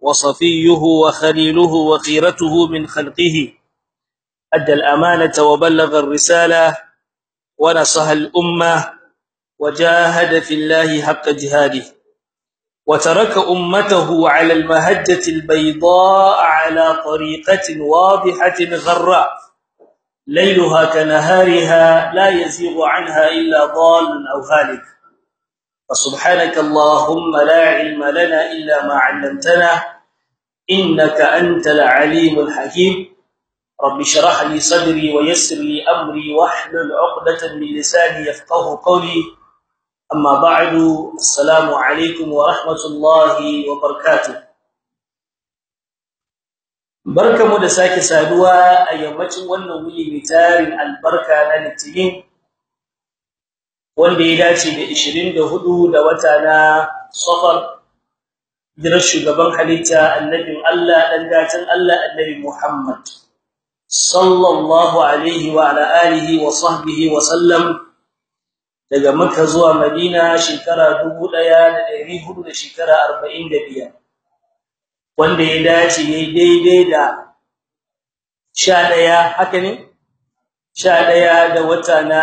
وصفيه وخليله وخيرته من خلقه. أدى الأمانة وبلغ الرسالة ونصح الأمة وجاهد في الله حق جهاده. وترك أمته على المهجة البيضاء على طريقة واضحة غراء. ليلها كنهارها لا يزيغ عنها إلا ضال أو هالك. فسبحانك اللهم لا علم لنا الا ما علمتنا انك انت العليم الحكيم رب اشرح لي صدري ويسر لي امري واحلل عقده من لساني يفقهوا قولي اما بعد السلام عليكم ورحمه الله وبركاته barkamu da sake saduwa a yammacin wannan wuri mai tarin albarka na litinin wanda ya dace da 24 da wata na safar jirar shugaban halitta annabin Allah dan gatan Allah annabi Muhammad. Sallallahu alaihi wa ala alihi wa sahbihi wa sallam daga Makka zuwa Madina shekara 1400 da shekara 45 wanda ya dace yayi daidai da 11 haka ne? 11 da wata na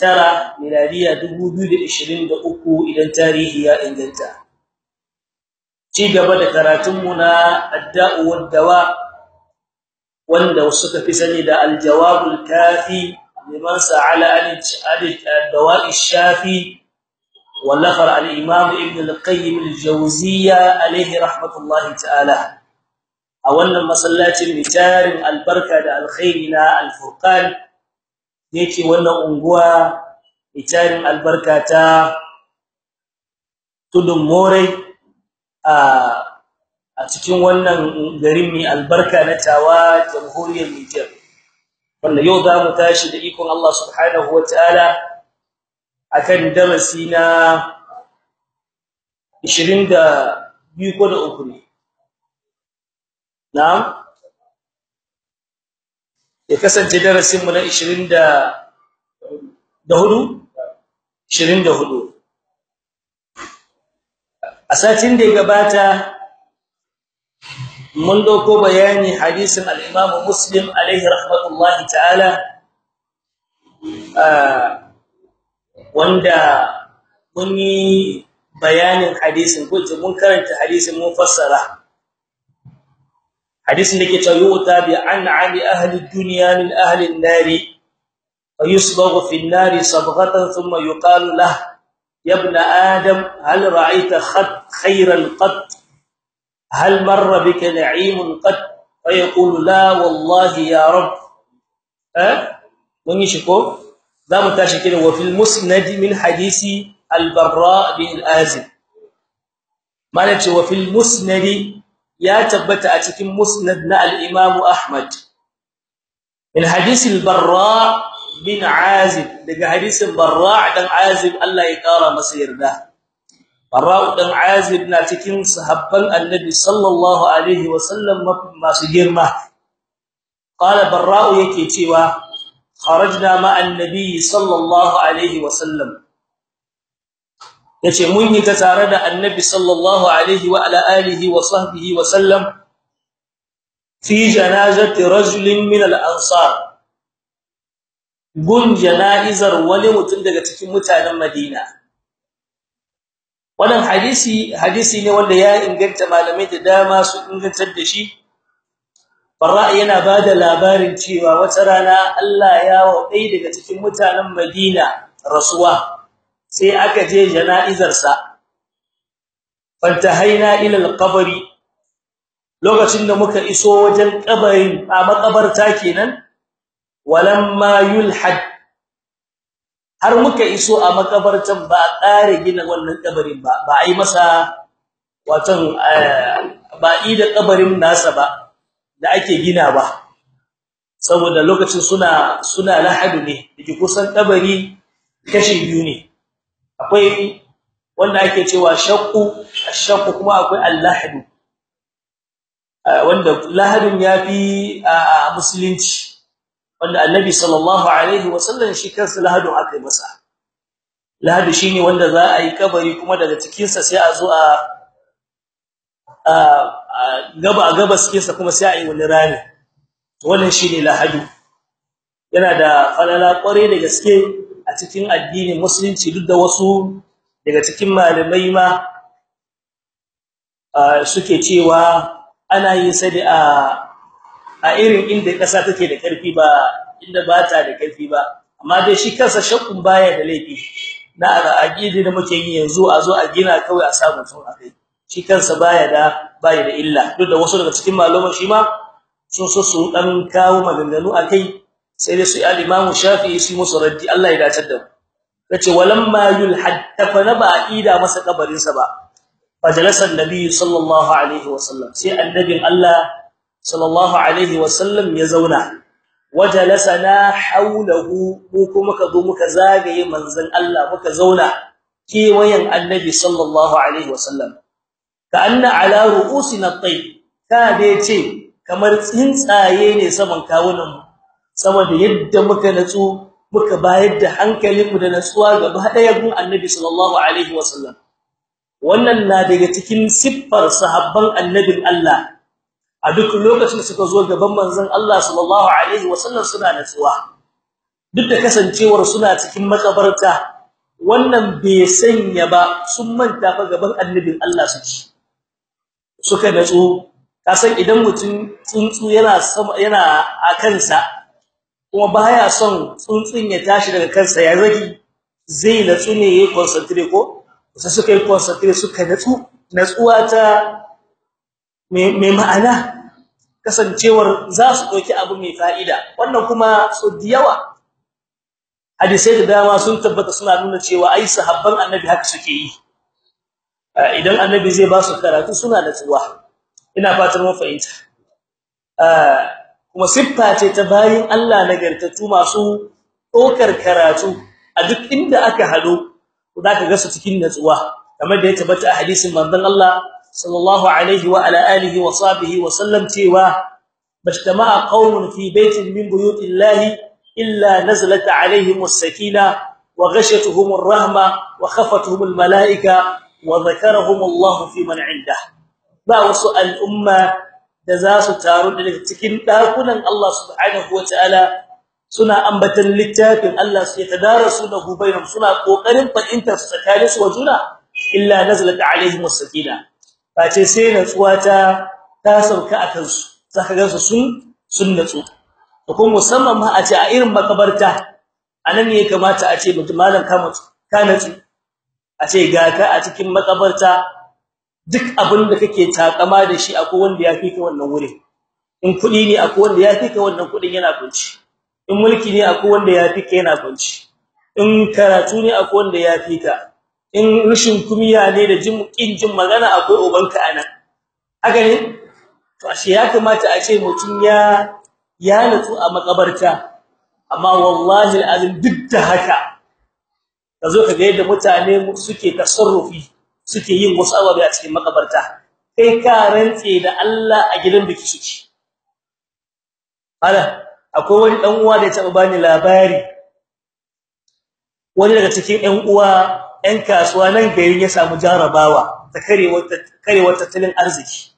tara miladiya 2023 idan tarihi ya inganta. Ci gaba da karatun mu na adda'u wad-dawa wanda suka fi sani da al-jawabul kafi liman sa'ala al-dawa'i shafi wallafar al-imam ibn al-qayyim al-jawziyya alayhi rahmatullahi ta'ala. A wannan masallacin mitarin albarka da alkhairi na al-furqan yake wannan unguwa mitarin albarka ta tudun morai a a cikin wannan garin mai albarka na tawa jamhuriyar Niger. Wanda yau za mu tashi da ikon Allah subhanahu wataala akan darasi na 22 ko da uku na'am? Ya kasance darasin mu na 20 da huɗu? 24 a satin da ya gabata mun ɗauko bayani hadisin al-Imam Muslim alaihi rahmatullahi ta'ala wanda mun yi bayanin hadisin ko mun karanta hadisin mun fassara. hadisin da ke cewa yuta bi an ali ahli dunya min ahli an-nar fayusbaghu fi an-nar sabghatan thumma yuqalu lahu يا ابن آدم هل رأيت خط خيرا قط هل مر بك نعيم قط فيقول لا والله يا رب ها من يشكو ذا متاشكين وفي المسند من حديث البراء بن الازم مالك وفي المسند يا تبت a cikin musnad na al-imam ahmad min hadith al-barra bin azib daga hadisin barra dan azib Allah ya kara masa yarda barra dan azib na cikin sahabban annabi sallallahu alaihi wasallam masu girma qala barra yake cewa kharajna ma annabi sallallahu alaihi wasallam ya ce mun yi ta tare da annabi sallallahu alaihi wa ala alihi wa sahbihi wasallam fi janazati rajulin min al-ansar. Gun jana'izar wani mutum daga cikin mutanen Madina. Wannan hadisi hadisi ne wanda ya inganta malamai da dama su ingantar da shi. Barra yana ba da labarin cewa wata rana Allah ya wadai daga cikin mutanen Madina rasuwa. Sai aka je jana'izar sa fantahaina ila al-qabri. Lokacin da muka iso wajen kabarin a makabarta kenan walamma yulhad. Har muka iso a makabartan ba ƙare gina wannan kabarin ba ba ai masa watan ba da kabarin nasa ba da ake gina ba. Saboda lokacin suna suna lahadu ne dake kusan kabari kashi biyu ne. Akwai wanda ake cewa shaqqu ash-shaqqu kuma akwai al-lahadu wanda lahadun yafi a musulunci. Wanda annabi sallallahu alaihi wasallam shi kansa lahadun akai masa. Lahadu shine wanda za a yi kabari kuma daga cikin sa sai a zo a gaba gaba cikin sa kuma sai a yi wani rami. Wannan shine lahadu yana da falala kware da gaske a cikin addinin musulunci duk da wasu daga cikin malamai ma suke cewa ana yin sa a irin inda kasa take da ƙarfi ba inda ba ta da ƙarfi ba. Amma dai shi kansa shakkun baya da laifi. Na aqidi da muke yi yanzu a zo a gina kawai a samu tun akai shi kansa baya da baya da illa. Duk da wasu daga cikin malaman shi ma sun so su dan kawo maganganu akai sai dai su al-Imam Shafi'i su musu raddi Allah ya dace da ya ce walamma yulhad tafana ba ida masa kabarin sa ba. Fajalasa annabi sallallahu alaihi wasallam. Sai annabin Allah sallallahu alaihi wasallam ya zauna. Wajalasana hawlahu mu kuma ka zo muka zagaye manzon Allah muka zauna kewayen annabi sallallahu alaihi wasallam. Ka anna ala ru'usina at-tayr ka da ya ce kamar tsuntsaye ne saman kawunan saboda yadda muka natsu muka bayar da hankalinmu da natsuwa gaba ɗaya annabi sallallahu alaihi wasallam. Wannan na daga cikin siffar sahabban annabin Allah. A duk lokacin da suka zo gaban manzon Allah sallallahu alaihi wasallam suna natsuwa. Duk da kasancewar suna cikin makabarta wannan bai sanya ba sun manta fa gaban annabin Allah suke. Suka natsu. Kasan idan mutum tsuntsu yana yana a kansa kuma baya son tsuntsun ya tashi daga kansa ya rage zai natsu ne yayin concentrate ko? Sai suka yi concentrate suka natsu. Natsuwa ta mai ma'ana kasancewar za su ɗauki abu mai fa'ida. Wannan kuma so diyawa hadisai da dama sun tabbata suna nuna cewa ai sahabban annabi haka suke yi. Idan annabi zai ba su karatu suna natsuwa. Ina fatan mun fahimta. Kuma siffa ce ta bayin Allah nagartatu masu dokar karatu a duk inda aka hado zaka ga su cikin natsuwa kamar da ya tabbata a hadisin manzon Allah sallallahu alaihi wa ala alihi wa sahbihi wa sallam cewa bajtama'a qaumun fi baitin min buyutillahi illa nazalat alaihim as-sakina wa ghashatuhum ar-rahma wa khafatuhum al-malaika wa dhakarahum Allah fi man 'indah. Ba wasu al'umma da za su taru daga cikin dakunan Allah subhanahu wataala suna ambatan littafin Allah su yatadarasu da bainahum suna ƙoƙarin fahimtar su tsakanin su wajuna illa nazalat alaihim as-sakina. Face sai natsuwa ta ta sauka akan su zaka ga su sun sun natsu. Kuma musamman ma a ce a irin makabarta a nan ne kamata a ce mutum malam ka mutu ka natsu. A ce ga ka a cikin makabarta duk abin da kake takama da shi akwai wanda ya fika wannan wuri in kuɗi ne akwai wanda ya fika wannan kuɗin yana kunci in mulki ne akwai wanda ya fika yana kunci in karatu ne akwai wanda ya fika in rishin kumiya ne da jin kin jin magana akwai ubanka a nan haka ne? To ashe ya kamata a ce mutun ya ya nutsu a makabarta. Amma wallahi alazim duk da haka kazo ka ga yadda mutane suke tasarrufi. Suke yin wasu ababe a cikin makabarta kai ka rantse da Allah a gidan biki suke. Ala akwai wani dan uwa da ya taba bani labari. Wani daga cikin ɗan uwa ɗan kasuwa nan garin ya samu jarabawa ta karewar karewar tattalin arziki.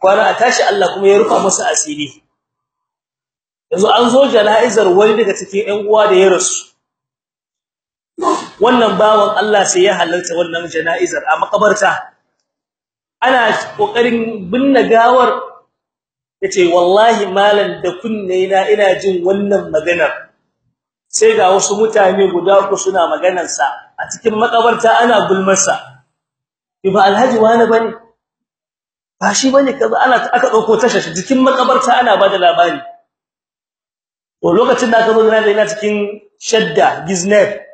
Kwana a tashi Allah kuma ya rufa masa asiri. Yanzu an zo jana'izar wani daga cikin ɗan uwa da ya rasu. Wannan bawan Allah sai ya halarta wannan jana'izar a makabarta. Ana ƙoƙarin binne gawar. Yace wallahi malan da kunne na ina jin wannan maganar. Sai ga wasu mutane guda uku suna maganar sa a cikin makabarta ana gulmar sa ba alhaji wani ba ne ba shi ba ne kaza ana aka ɗauko tashar cikin makabarta ana ba da labari. To lokacin da aka zo da ina cikin shadda giznef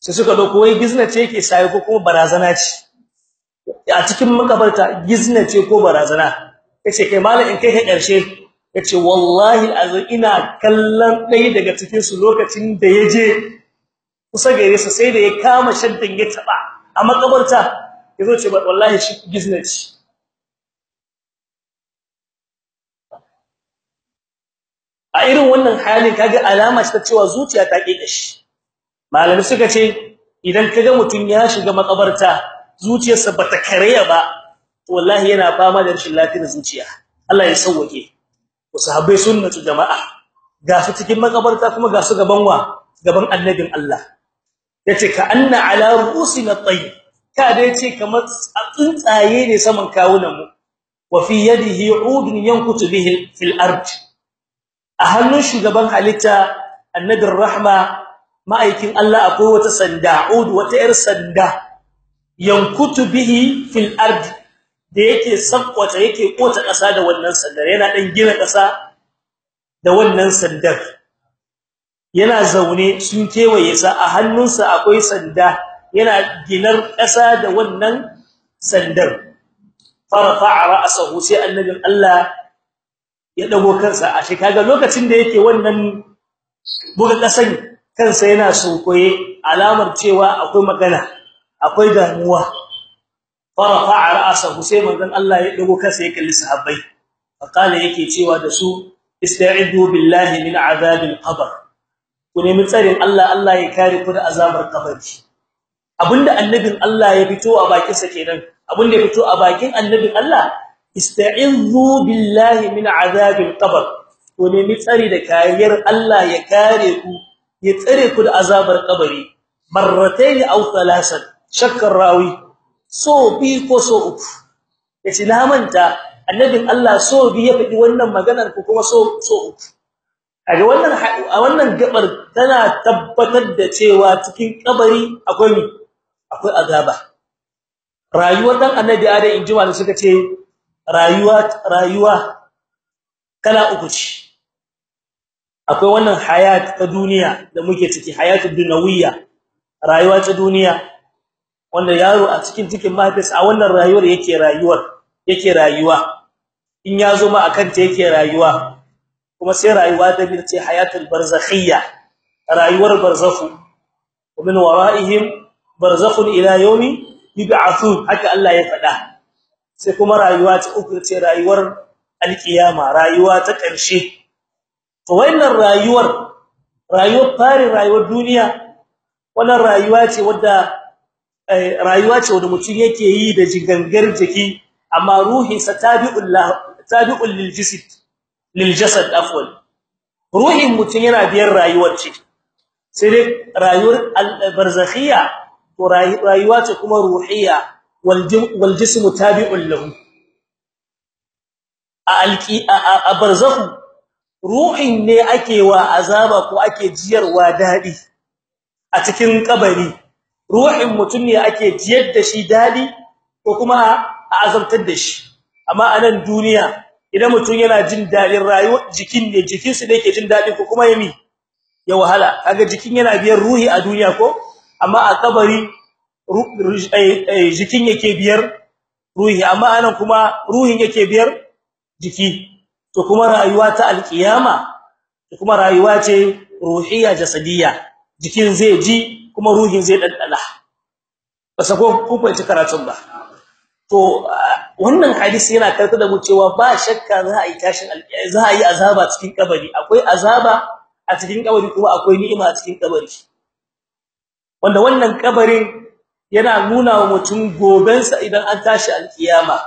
sai suka ɗauko wai business ce yake sai ko kuma barazana ce. A cikin makabarta gizna ce ko barazana? Yace kai malam in kai ka ƙarshe ya ce wallahi azan ina kallon dai daga cikin su lokacin da ya je kusa gare su sai da ya kama shaddan ya taba a makabarta. Yazo ce wallahi shi gizna ce. A irin wannan halin kaga alama ce ta cewa zuciya ta kike shi malami suka ce idan kaga mutun ya shiga makabarta zuciyarsa bata kareya ba wallahi yana fama da rashin lafiyar zuciya. Allah ya sauke sahabbai sunnatu jama'a. Ga su cikin makabarta kuma ga su gaban wa? Gaban annabin Allah. Yace ka anna ala ru'usina tayyib ka da ya ce kamar tsuntsaye ne saman kawunan mu wa fi yadihi 'udun yankutu bihi fil ard a hannun shugaban halitta annabin rahma ma'aikin Allah akwai wata sanda 'ud wata yar sanda. Yankutu bihi fil ard da yake sakwata yake kota kasa da wannan sandar. Yana dan gina kasa da wannan sandar. Yana zaune sun kewaye sa a hannunsa akwai sanda. Yana ginar kasa da wannan sandar. Farfa'a ra'sahu sai annabin Allah ya dago kansa. A shi kaga lokacin da yake wannan buga kasan kansa yana sunkoye alamar cewa akwai magana akwai damuwa. Farafa ra'sahu sai manzon Allah ya dago kansa ya kalli sahabbai. Faqala yake cewa da su ista'idu billahi min azabil qabr. Ku nemi tsarin Allah Allah ya kare ku da azabar kabari abin da annabin Allah ya fito a bakin sa kenan abin da ya fito a bakin annabin Allah ista'izu billahi min azabil qabr. Ku nemi tsari da kariyar Allah ya kare ku ya tsare ku da azabar kabari. Marratayn aw thalathan shakkar rawi so bi ko so uku. Yace na manta annabin Allah so bi ya faɗi wannan maganar ku kuma so so uku. Kaga wannan a wannan gabar tana tabbatar da cewa cikin kabari akwai akwai azaba. Rayuwar dan annabi Adam injima da suka ce rayuwa rayuwa kala uku ce. akwai wannan hayat ta duniya da muke ciki hayatud dunawiyya rayuwa ta duniya wanda yaro a cikin cikin mahaifis a wannan rayuwar yake rayuwar yake rayuwa in yazo ma akan ta yake rayuwa kuma sai rayuwa ta birce hayatul barzakhiyya rayuwar barzakhu ومن ورائهم برزخ ila yawmi yub'athun haka Allah ya faɗa sai kuma rayuwa ta uku ce rayuwar alkiyama rayuwa ta ƙarshe To wannan rayuwar rayuwar fari rayuwar duniya wannan rayuwa ce wadda rayuwa ce wadda mutum yake yi da jigangar jiki amma ruhi satabi'ul tabi'ul lil jasad lil jasad afwan. Ruhin mutum yana biyar rayuwar ce. Sai dai rayuwar barzakhiyya to rayuwa ce kuma ruhiyya wal jism tabi'un lahu. Alqi a barzakhu ruhin ne ake wa azaba ko ake jiyarwa daɗi a cikin kabari? Ruhin mutum ne ake jiyar da shi daɗi ko kuma a azabtar da shi? Amma a duniya idan mutum yana jin daɗin rayuwa jikin ne jikin su ne yake jin daɗi ko kuma yami ya wahala. Kaga jikin yana biyar ruhi a duniya ko? Amma a kabari jikin yake biyar ruhi. Amma a nan kuma ruhin yake biyar jiki. To kuma rayuwa ta alkiyama to kuma rayuwa ce ruhiyya jasadiyya. Jikin zai ji kuma ruhin zai daddala basa ko ku fahimci karatun ba. To wannan hadisi yana karanta da mu cewa ba shakka za a yi tashin za a yi azaba cikin kabari. Akwai azaba a cikin kabari kuma akwai ni'ima a cikin kabari. Wanda wannan kabarin yana nuna wa mutum gobensa idan an tashi alkiyama.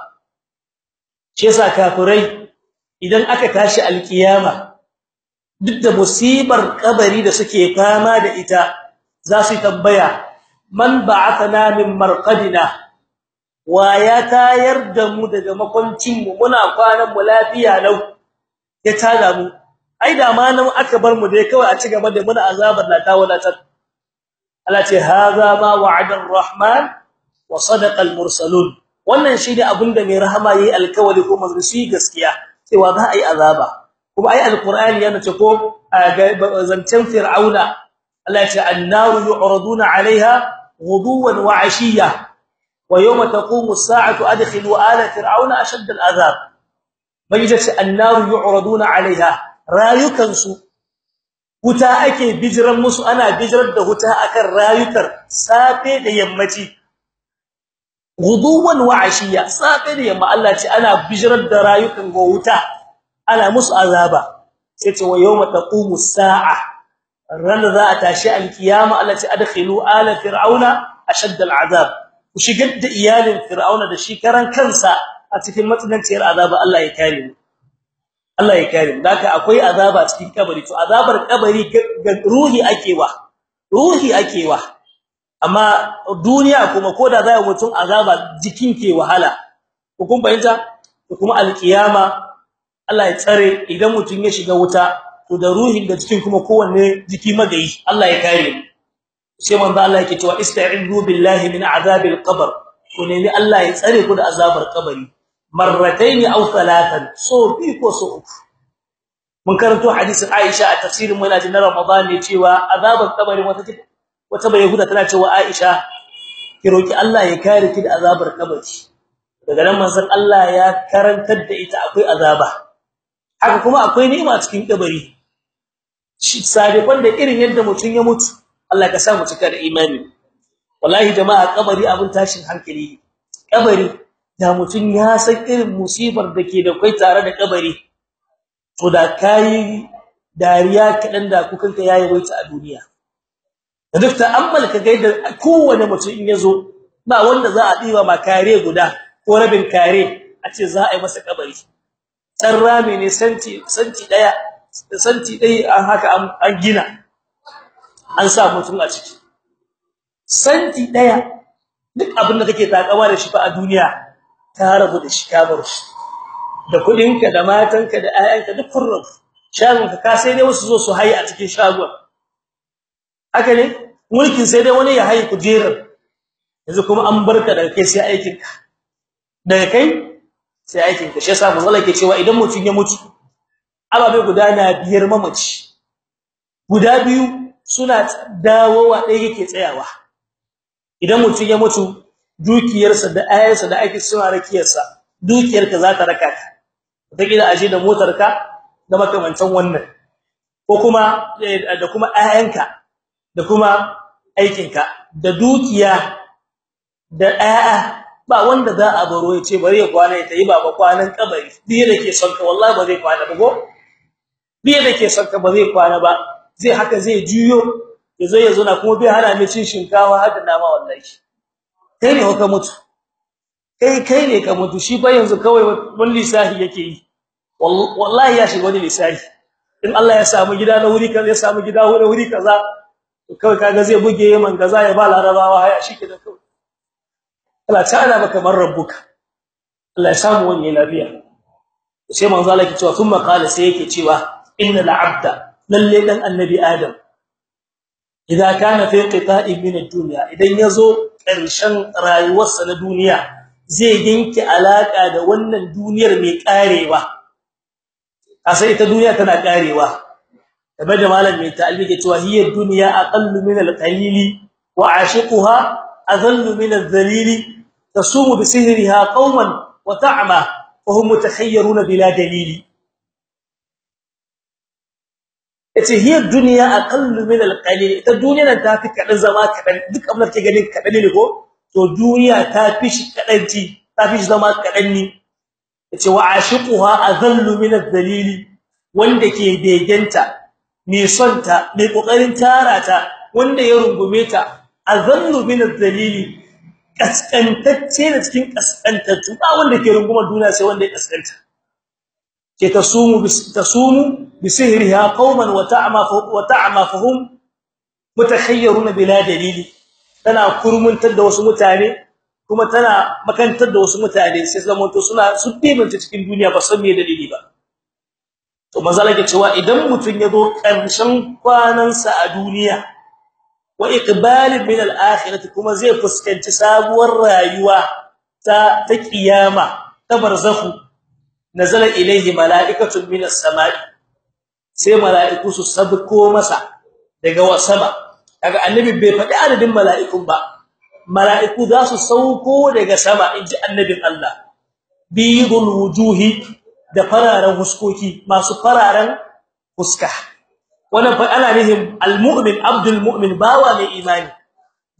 Shi yasa kafirai idan aka tashi alkiyama duk da musibar kabari da suke fama da ita za su tambaya man ba'athana min marqadina? Wa ya tayar da mu daga makoncin mu muna kwanan mu lafiya lau. Ya tada mu. Ai da ma nan aka bar mu dai kawai a ci gaba da muna azabar la ta wadatar. Allah ce haza ma wa'ada ar-rahman wa sadaqa al-mursalun wannan shine abin da mai rahama yayi alkawari ko manzo gaskiya. Cewa za a yi azaba kuma ai alqur'ani yana ce ko zancen fir'auna Allah ya ce annaru yu'raduna 'alayha ghuduwan wa 'ashiyya wa yawma taqumu as-sa'atu adkhilu ala fir'auna ashadda al-'adhab bayyana an-nar yu'raduna 'alayha rayukansu wuta ake bijiran musu ana bijirar da wuta akan rayukar safe da yammaci guduwan wa ashiya safe da yamma Allah ce ana bijirar da rayukan go wuta ana musu azaba. Sai ce wa yawma taqumu as-sa'a ran za a tashi al-qiyama Allah ce adkhilu ala fir'auna ashadd al-'adab ku shigar da iyalin fir'auna da shi karan kansa a cikin matsananciyar azaba Allah ya kare mu. Allah ya kare daka akwai azaba cikin kabari. To azabar kabari ruhi akewa ruhi akewa amma duniya kuma koda zai mutun azaba jikin ke wahala. Ko kun kuma alkiyama Allah ya tsare idan mutun ya shiga wuta to da ruhin da cikin kuma kowanne jiki magayi Allah ya kare sai manzo Allah yake cewa ista'izu billahi min azabil qabr. Ko ne Allah ya tsare ku da azabar kabari. Marratayn aw thalathan so bi ko so uku. Mun karanto hadisin Aisha a tafsirin mu na Ramadan ne cewa azabar kabari wata wata bai yahuda tana cewa Aisha ki roki Allah ya kare ki da azabar kabari. Daga nan manzon Allah ya karantar da ita akwai azaba. Haka kuma akwai ni'ima cikin kabari. Shi sadifan da irin yadda mutun ya mutu Allah ka sa mu cika da imani. Wallahi jama'a kabari abin tashin hankali kabari da mutun ya san irin musibar da ke da kai tare da kabari to da kai dariya kadan da kukanka yayi waita a duniya. Da duk ta'ammal ka gaida kowane mutum in ya zo ba wanda za a diba ma kare guda ko rabin kare a ce za a yi masa kabari. Dan rami ne santi santi ɗaya santi dai an haka an gina an sa mutum a ciki. Santi ɗaya duk abin da kake takawa da shi fa a duniya ka rabu da shi ka bar shi. Da kudinka da matanka da ayyanka duk furru shagonka ka sai dai wasu zo su hayi a cikin shagon. Haka ne? Mulkin sai dai wani ya hayi kujerar. Yanzu kuma an barka daga kai sai aikin ka. Daga kai sai aikin ka. Shi yasa manzo ke cewa idan mutum ya mutu ababe guda na biyar mamaci. Guda biyu suna dawowa ɗaya yake tsayawa. Idan mutum ya mutu dukiyarsa da ayansa da ake suna rakiyarsa dukiyarka za ta raka ka. Wataƙila aje da motarka da makamantan wannan. Ko kuma da kuma ayanka da kuma aikinka da dukiya da aya ba wanda za a baro ya ce bari ya kwana ya tayi baba kwanan kabari. Biye da ke son ka wallahi ba zai kwana ba go biye da ke son ka ba zai kwana ba. Zai haka zai juyo ya zo ya zo na kuma bai hana mai cin shinkawa haka nama wallahi. Kai ne ka mutu. Kai kai ne ka mutu. Shi fa yanzu kawai mun lisahi yake yi. Wallahi ya shiga wani lisahi in Allah ya samu gida na wuri kaza ya samu gida wuri kaza kawai kaga zai buge yaman gaza ya ba larabawa haya shike da kawai. Allah ta'ala baka man rabbuka. Allah ya samu wani lafiya. Sai manzo Allah yake cewa thumma qala sai yake cewa innal abda lalle dan annabi adam idan kana fi qita'in min ad-dunya. Idan ya zo ƙarshen rayuwarsa na duniya zai yanke alaka da wannan duniyar mai karewa asai ita duniya tana karewa kamar da malam mai ta'alimi ke cewa hiya dunya aqallu min al-qalili wa ashiquha adhallu min adh-dhalili tasumu bi sihriha qauman wa ta'ma wa hum mutakhayyiruna bila dalili. Yace hiya dunya aqallu min al-qalil ita duniya ta fi kadan zama kadan duk abin da ke ganin kadan ne ko? To duniya ta fi shi kadanci ta fi zama kadan ne. Yace wa ashiquha adhallu min adh-dhalili wanda ke begenta mai sonta mai ƙoƙarin tara ta wanda ya rungume ta azallu min az-zalili kaskantacce da cikin kaskantattu ba wanda ke runguma duniya sai wanda ya kaskanta ke tasumu tasumu bi sihriha qauman wa ta'ma wa ta'ma fahum mutakhayyiruna bila dalili. Tana kurmuntar da wasu mutane kuma tana makantar da wasu mutane sai zaman to suna su dimanta cikin duniya ba san me dalili ba. To manzala ke cewa idan mutun ya zo ƙarshen kwanansa a duniya wa iqbal min al-akhirati kuma zai fuskanci sabuwar rayuwa ta ta kiyama ta barzakhu nazala ilayhi mala'ikatun min as-sama'i. Sai mala'iku su sabko masa daga wasama kaga annabi bai faɗi adadin mala'ikun ba. Mala'iku za su sauko daga sama inji annabin Allah. Bidul wujuhi da fararen huskoki masu fararen huska. Wannan fa ana nihin almu'min abdul mu'min bawa mai imani.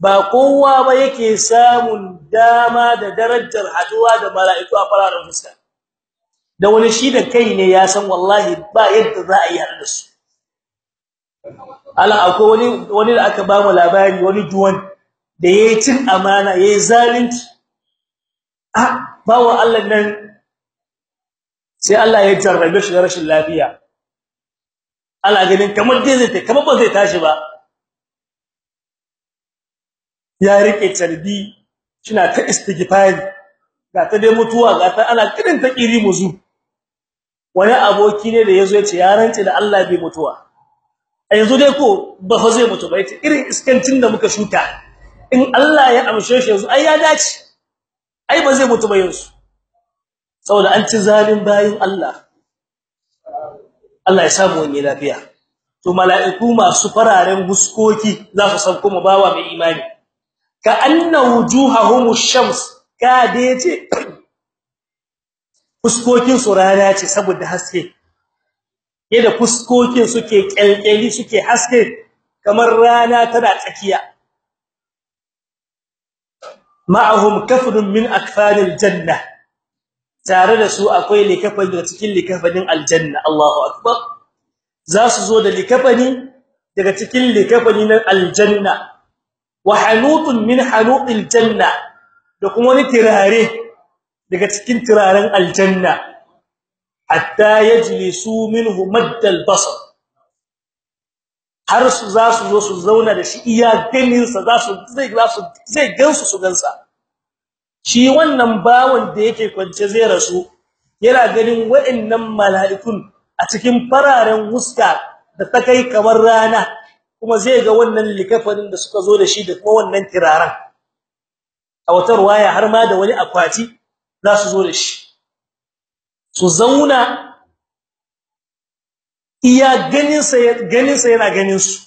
Ba kowa ba yake samun dama da darajar haɗuwa da mala'iku a fararen huska. Da wani shi da kai ne ya san wallahi ba yadda za a yi da su. Allah akwai wani wani da aka ba mu labari wani duwan da yayi cin amana yayi zalunci. Ah bawo Allah nan sai Allah ya jarrabe shi da rashin lafiya. Allah ganin kamar dai zai kamar ba zai tashi ba. Ya riƙe tarbi kina ta istighfari ga ta dai mutuwa ga ta ana kirin ta kiri muzu. Wani aboki ne da ya zo ya ce ya rance da Allah bai mutuwa. A yanzu dai ko ba fa zai mutu ba ya ce irin iskancin da muka shuka in Allah ya amshe shi yanzu ai ya dace. Ai ba zai mutu ba yanzu. Saboda an ci zalin bayin Allah. Allah ya samu wani lafiya. To mala'iku masu fararen huskoki za su sauko mu bawa mai imani. Ka anna wujuhahum ash-shams ka dace fuskokin su rana ce saboda haske. Yadda fuskokin suke kyalkyali suke haske kamar rana tana tsakiya. Ma'ahum kafrun min akfanil janna. Tare da su akwai likafani daga cikin likafanin aljanna. Allahu akbar. Za su zo da likafani daga cikin likafani na aljanna. Wa hanutun min hanutil janna. Da kuma wani tirare daga cikin tiraren aljanna. Hatta yajlisu minhu maddal basar. Har su za su zo su zauna da shi iya ganin sa za su zai za su zai gansu su gansa. Shi wannan bawon da yake kwance zai rasu yana ganin wa'annan mala'ikun a cikin fararen huska da ta kai kamar rana kuma zai ga wannan likafanin da suka zo da shi da kuma wannan tiraran a wata ruwaya har ma da wani akwati za su zo da shi. Su zauna iya ganin sa ganin sa yana ganin su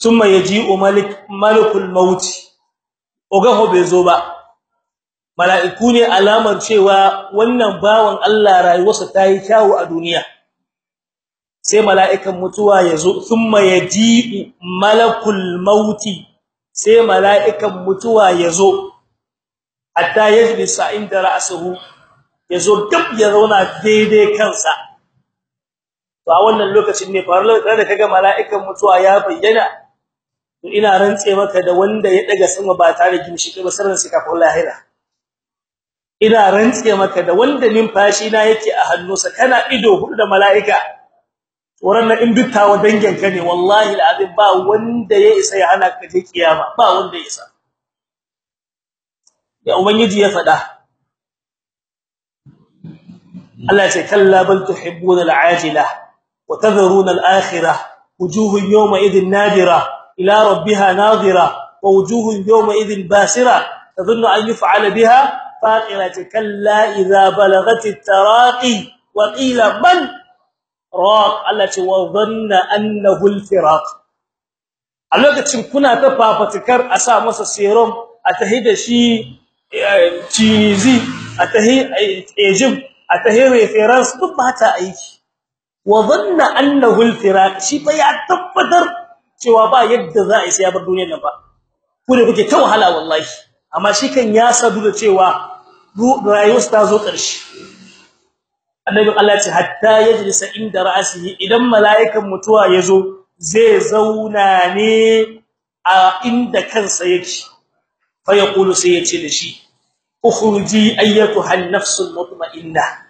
thumma yaji'u malik malakul maut ogaho bai zo ba. Mala'iku ne alamar cewa wannan bawan Allah rayuwarsa ta yi kyawu a duniya. Sai mala'ikan mutuwa ya zo thumma yaji'u malakul maut sai mala'ikan mutuwa ya zo hatta yajlisa inda ra'suhu. Yazo duk ya zauna daidai kansa. To a wannan lokacin ne faru da kaga mala'ikan mutuwa ya bayyana to ina rantse maka da wanda ya daga sama ba tare da gimshiki ba sirrin sai kafin lahira. Ina rantse maka da wanda numfashi na yake a hannunsa kana ido huɗu da mala'ika. Wannan in duttawa dangin ka ne wallahi alazim ba wanda ya isa ya hana ka je kiyama ba wanda ya isa. Ya ubangiji ya fada Allah ya ce kalla bal tuhibbuna al'ajila wa tadhuruna al'akhirah wujuhun yawma idhin nadira. Yawma idhin basira tadhunnu an yuf'ala biha faqiratu kalla idha balagat at-taraqi wa qila man raq Allah ce wa dhanna annahu al-firaq a lokacin kuna ta fafatikar a sa masa serum a tahi da shi cizi a tahi ejim a tahi reference duk ba aiki wa shi fa tabbatar cewa ba yadda za a yi sai ya bar duniyar nan ba. Ku ne kuke ta wahala wallahi. Amma shi kan ya sadu da cewa rayuwar ta zo ƙarshe. Annabi Allah ce hatta yajlisa inda ra'sihi idan mala'ikan mutuwa ya zo zai zauna ne a inda kansa yake. Fa yaqulu sai ya ce da shi ukhruji ayyatuha an-nafsul mutma'inna.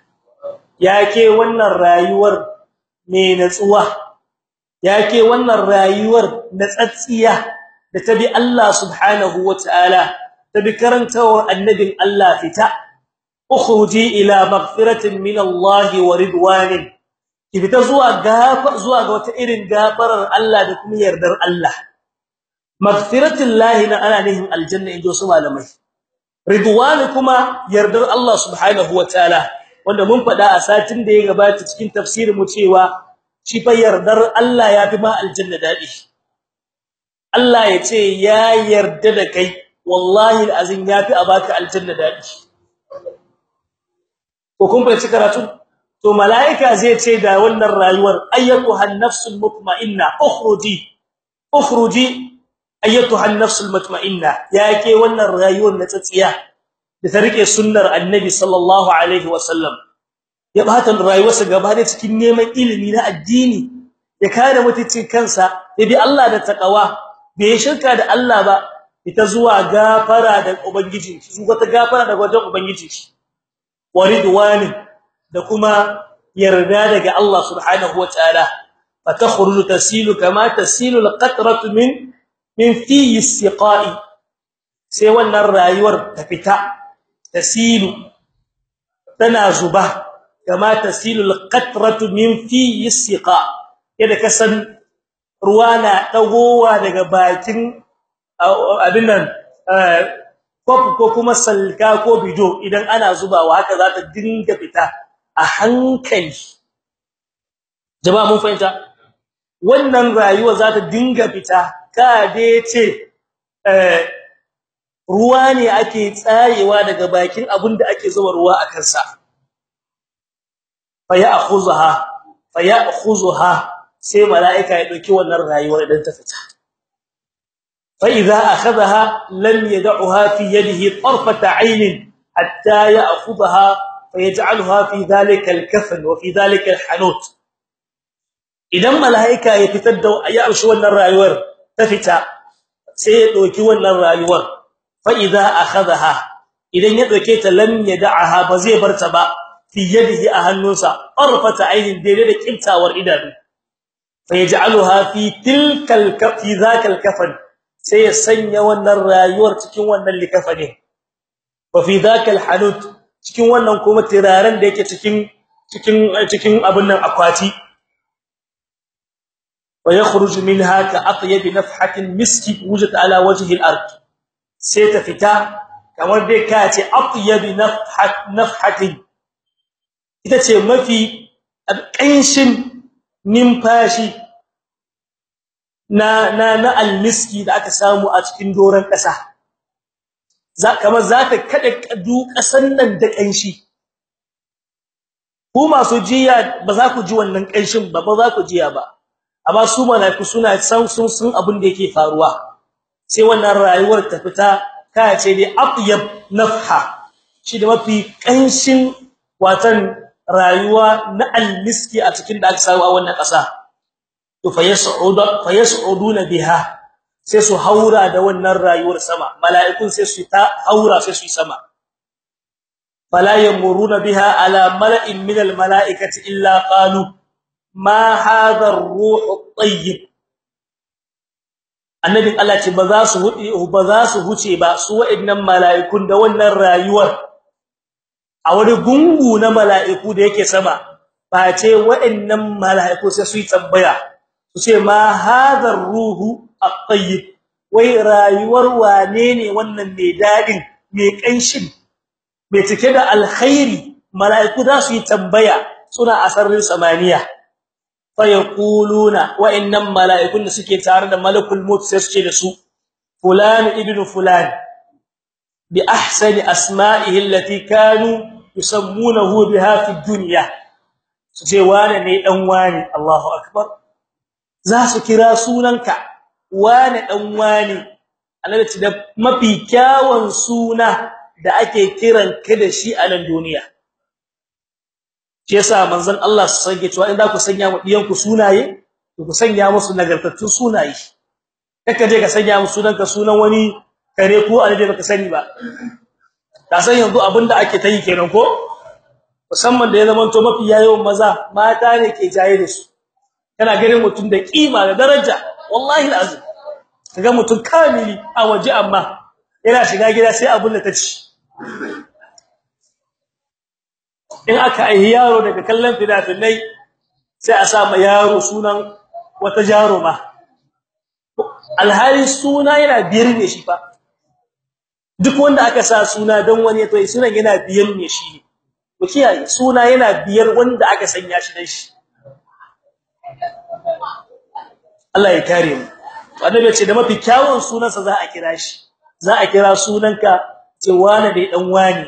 Yake wannan rayuwar me natsuwa yake wannan rayuwar natsatsiya da tabi Allah subhanahu wataala tabi karantawar annabin Allah fita. Ukhruji ila maghfiratin min Allah wa ridwanin. Kifita zuwa gafa zuwa ga wata irin gafarar Allah da kuma yardar Allah. Maghfiratin lahi na ana nihin aljanna injo su malamai. Ridwan kuma yardar Allah subhanahu wataala wanda mun fada a satin da ya gabata cikin tafsirin mu cewa shi fa yardar Allah ya fi ma aljanna daɗi Allah ya ce ya yarda da kai wallahi alazim yafi a baka aljanna daɗi ko kun bai karatu? To malaika zai ce da wannan rayuwar ayyatuha an-nafsul mutma'inna ukhruji ukhruji ayyatuha an-nafsul mutma'inna. Yake wannan rayuwar na tsatsiya da ta riƙe sunnar annabi sallallahu alaihi wasallam. Ya bata rayuwarsa gaba da cikin neman ilimi na addini ya kare mutuncin kansa ya bi Allah da takawa bai shirka da Allah ba ita zuwa gafara da ubangiji shi zuwa ta gafara da wajen ubangiji. Shi waridwani da kuma yarda daga Allah subhanahu wataala fatakhruju tasilu kama tasilu alqatratu min min fi istiqa'i sai wannan rayuwar ta fita tasilu tana zuba. Kama tasilu alqatratu min fi istiqa yadda kasan ruwa na dagowa daga bakin abin nan kop ko kuma salka ko bido idan ana zubawa haka za ta dinga fita a hankali jama'a mun fahimta wannan rayuwa za ta dinga fita ka dai ce ruwa ne ake tsayewa daga bakin abin da ake zuba ruwa a kansa fa ya'khuzaha fa ya'khuzaha sai mala'ika ya dauki wannan rayuwar idan ta fita fa idza akhadha lam yad'uha fi yadihi tarfata 'ayn hatta ya'khudha fayaj'alha fi dhalika al-kafn wa fi dhalika al-hanut idan mala'ika ya fitar da ya arshi wannan rayuwar ta fita sai ya dauki wannan rayuwar fa idza akhadha idan ya dauke ta lam yad'aha ba zai barta ba في يده أهلنسا طرفة عين ديلة كمتا والإدار فيجعلها في تلك الكف في ذاك الكفن. سيسن يوان الرايور تكي وان اللي وفي ذاك الحنود تكي وان نكوم ترارن ديك تكي تكي أبنى أقواتي. ويخرج منها كأطيب نفحة مسك وجد على وجه الأرض. سيتفتا كما ديكاتي أطيب نفحة نفحة. Ita ce mafi ƙanshin nimfashi na na na almiski da aka samu a cikin doran ƙasa. Za kamar za ta kada kadu ƙasan nan da ƙanshi. Ku masu jiya ba za ku ji wannan ƙanshin ba ba za ku jiya ba. Amma su malaiku suna san sun sun abin da yake faruwa. Sai wannan rayuwar ta fita ka ce dai atyab nafha. Shi da mafi ƙanshin watan rayuwa na almiski a cikin da aka samu a wannan ƙasa. To fayas'udu fayas'uduna biha sai su haura da wannan rayuwar sama. Mala'ikun sai su ta haura sai su sama. Fala yamuruna biha ala mala'in min almala'ikati illa qalu ma hadha ar-ruh at-tayyib? Annabin Allah ce ba za su huce ba su wa'annan mala'ikun da wannan rayuwar. A wani gungu na mala'iku da yake sama ba ce wa'annan mala'iku sai su yi tambaya su ce ma hadar ruhu at-tayyib? Wai rayuwar wane ne wannan mai daɗin mai kanshin mai cike da alkhairi? Mala'iku za su yi tambaya suna asarrin samaniya. Fa yaquluna wa innam mala'ikun da suke tare da malakul maut sai su ce da su fulan ibnu fulan bi ahsani asma'ihi allati kanu yusammunahu biha fi dunya. Su ce wane ne dan wane? Allahu akbar. Za su kira sunanka wane dan wane? Allah da mafi kyawun suna da ake kiran ka da shi a nan duniya. Shi yasa manzon Allah sage cewa in za ku sanya mu diyan ku sunaye to ku sanya musu nagartattun sunaye. Kaka je ka sanya musu sunanka sunan wani kare ko alje baka sani ba. Ka san yanzu abin da ake tayi kenan ko? Musamman da ya zama to mafi yayin maza mata ne ke jaye da su. Kana ganin mutum da kima da daraja wallahi alazim. Kaga mutum kamili a waje amma yana shiga gida sai abun da tace in aka ai yaro daga kallon fina-finai sai a sa ma yaro sunan wata jaruma. Alhali suna yana biyar ne shi fa. Duk wanda aka sa suna dan wani to sunan yana biyar ne shi. Ku kiyaye suna yana biyar wanda aka sanya shi dan shi. Allah ya kare mu. Annabi ce da mafi kyawun sunansa za a kira shi. Za a kira sunanka ce wani dai dan wani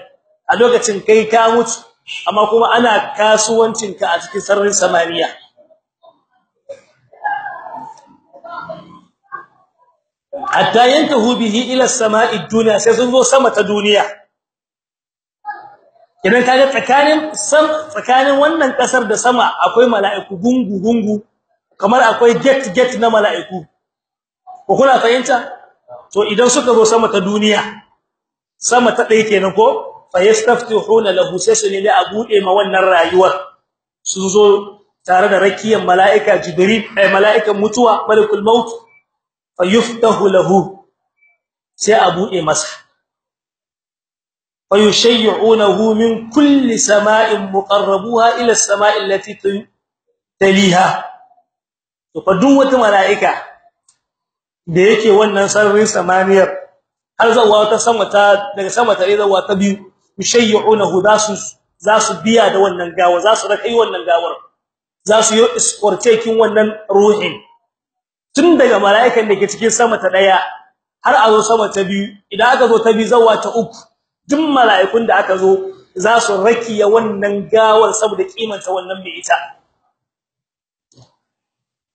a lokacin kai ka mutu amma kuma ana kasuwancinka a cikin sararin samaniya. Hatta yantahu bihi ila as-sama'i dunya sai sun zo sama ta duniya. Idan kaga tsakanin sam tsakanin wannan ƙasar da sama akwai mala'iku gungu gungu kamar akwai gate gate na mala'iku. Ko kuna fahimta? To idan suka zo sama ta duniya sama ta dai kenan ko fayastaftihuna lahu sai su ne a buɗe ma wannan rayuwar. Sun zo tare da rakiyan mala'ika jibril ay mala'ikan mutuwa malikul maut. Fayuftahu lahu sai a buɗe masa. Fayushayyi'unahu min kulli sama'in muqarrabuha ila as-sama'i allati taliha. To fa duk wata mala'ika da yake wannan sararin samaniyar har zawa ta sama ta daga sama ta zawa ta biyu yushayyi'unahu za su za su biya da wannan gawa za su rakai wannan gawar. Zasu yi iskortekin wannan ruhin. Tun daga mala'ikan da ke cikin sama ta ɗaya har a zo sama ta biyu. Idan aka zo ta biyu zawa ta uku. Duk mala'ikun da aka zo za su rakiya wannan gawar saboda kimanta wannan bai ita.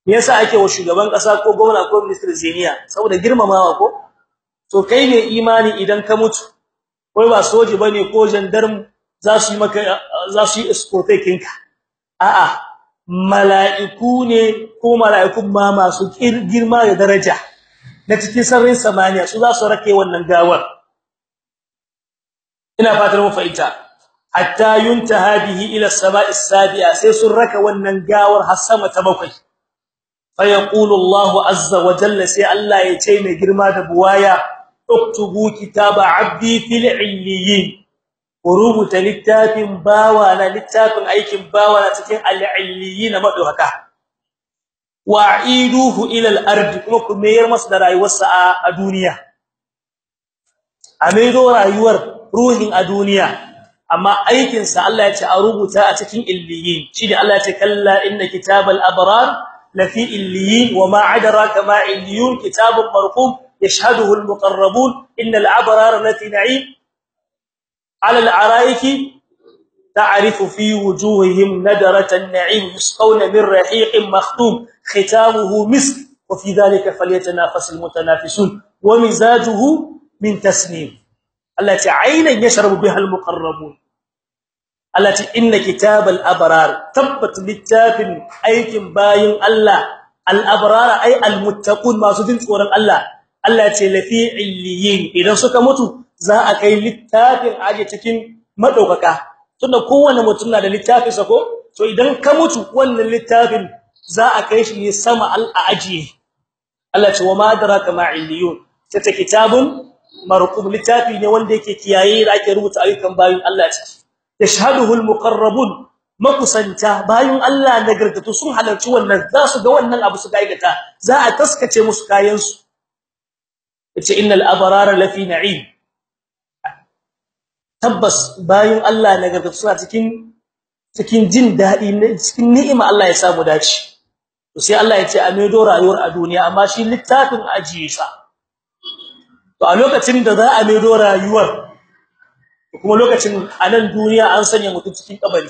Me yasa ake wa shugaban kasa ko gwamna ko minister zeniya? Saboda girmamawa ko? To kai ne imani idan ka mutu wai ba soji ba ne ko gendarme za su yi maka za su yi escort kinka a'a mala'iku ne ko mala'ikun ma masu girma da daraja na cikin sararin samaniya su za su rake wannan gawar. Ina fatar mu fahimta. Hatta yuntaha bihi ila as-sama'i as-sabi'a sai sun raka wannan gawar har sama ta bakwai. Fa yaqulu Allahu azza wa jalla sai Allah ya ce mai girma da buwaya uktubu kitaba abdi fil illiyin. rubuta littafin bawa na littafin aikin bawa na cikin al'illiyin madauka wa iduhu ila al-ard kuma ku mayar masa da rayuwarsa a duniya. A maido rayuwar ruhin a duniya amma aikin sa Allah ya ce a rubuta a cikin illiyin. Shi da Allah ya ce kalla inna kitabal abrar lafi illiyin wa ma adraka ma illiyun. Kitabun marqum yashhaduhu al-muqarrabun innal abrar lati na'im. على العرائك تعرف في وجوههم ندرة النعيم يسقون من رحيق مختوم ختامه مسك وفي ذلك فليتنافس المتنافسون. ومزاجه من تسنيم التي عينا يشرب بها المقربون. التي إن كتاب الأبرار تبت للتاب أيكم باين الله. الأبرار أي المتقون ما سدين تورن الله. lafi illiyin idan suka mutu za a kai littafin aje cikin madaukaka tunda kowanne mutum na da littafin sa ko? To idan ka mutu wannan littafin za a kai shi ne sama al-ajiye Allah ce wa ma adraka illiyun. Ta kitabun marqum littafi ne wanda yake kiyaye da ake rubuta ayyukan bayin Allah ciki. Yashhaduhu al-muqarrabun makusanta bayin Allah nagartatu sun halarci wannan za su ga wannan abu su gaigata za a taskace musu kayan su ya ce innal abrara lafi na'im. Tabbas bayin Allah nagarta suna cikin cikin jin daɗi cikin ni'ima Allah ya samu dace. To sai Allah ya ce a maido rayuwar a duniya. Amma shi littafin ajiye sa. To a lokacin da za a maido rayuwar kuma lokacin a duniya an sanya mutum cikin kabari.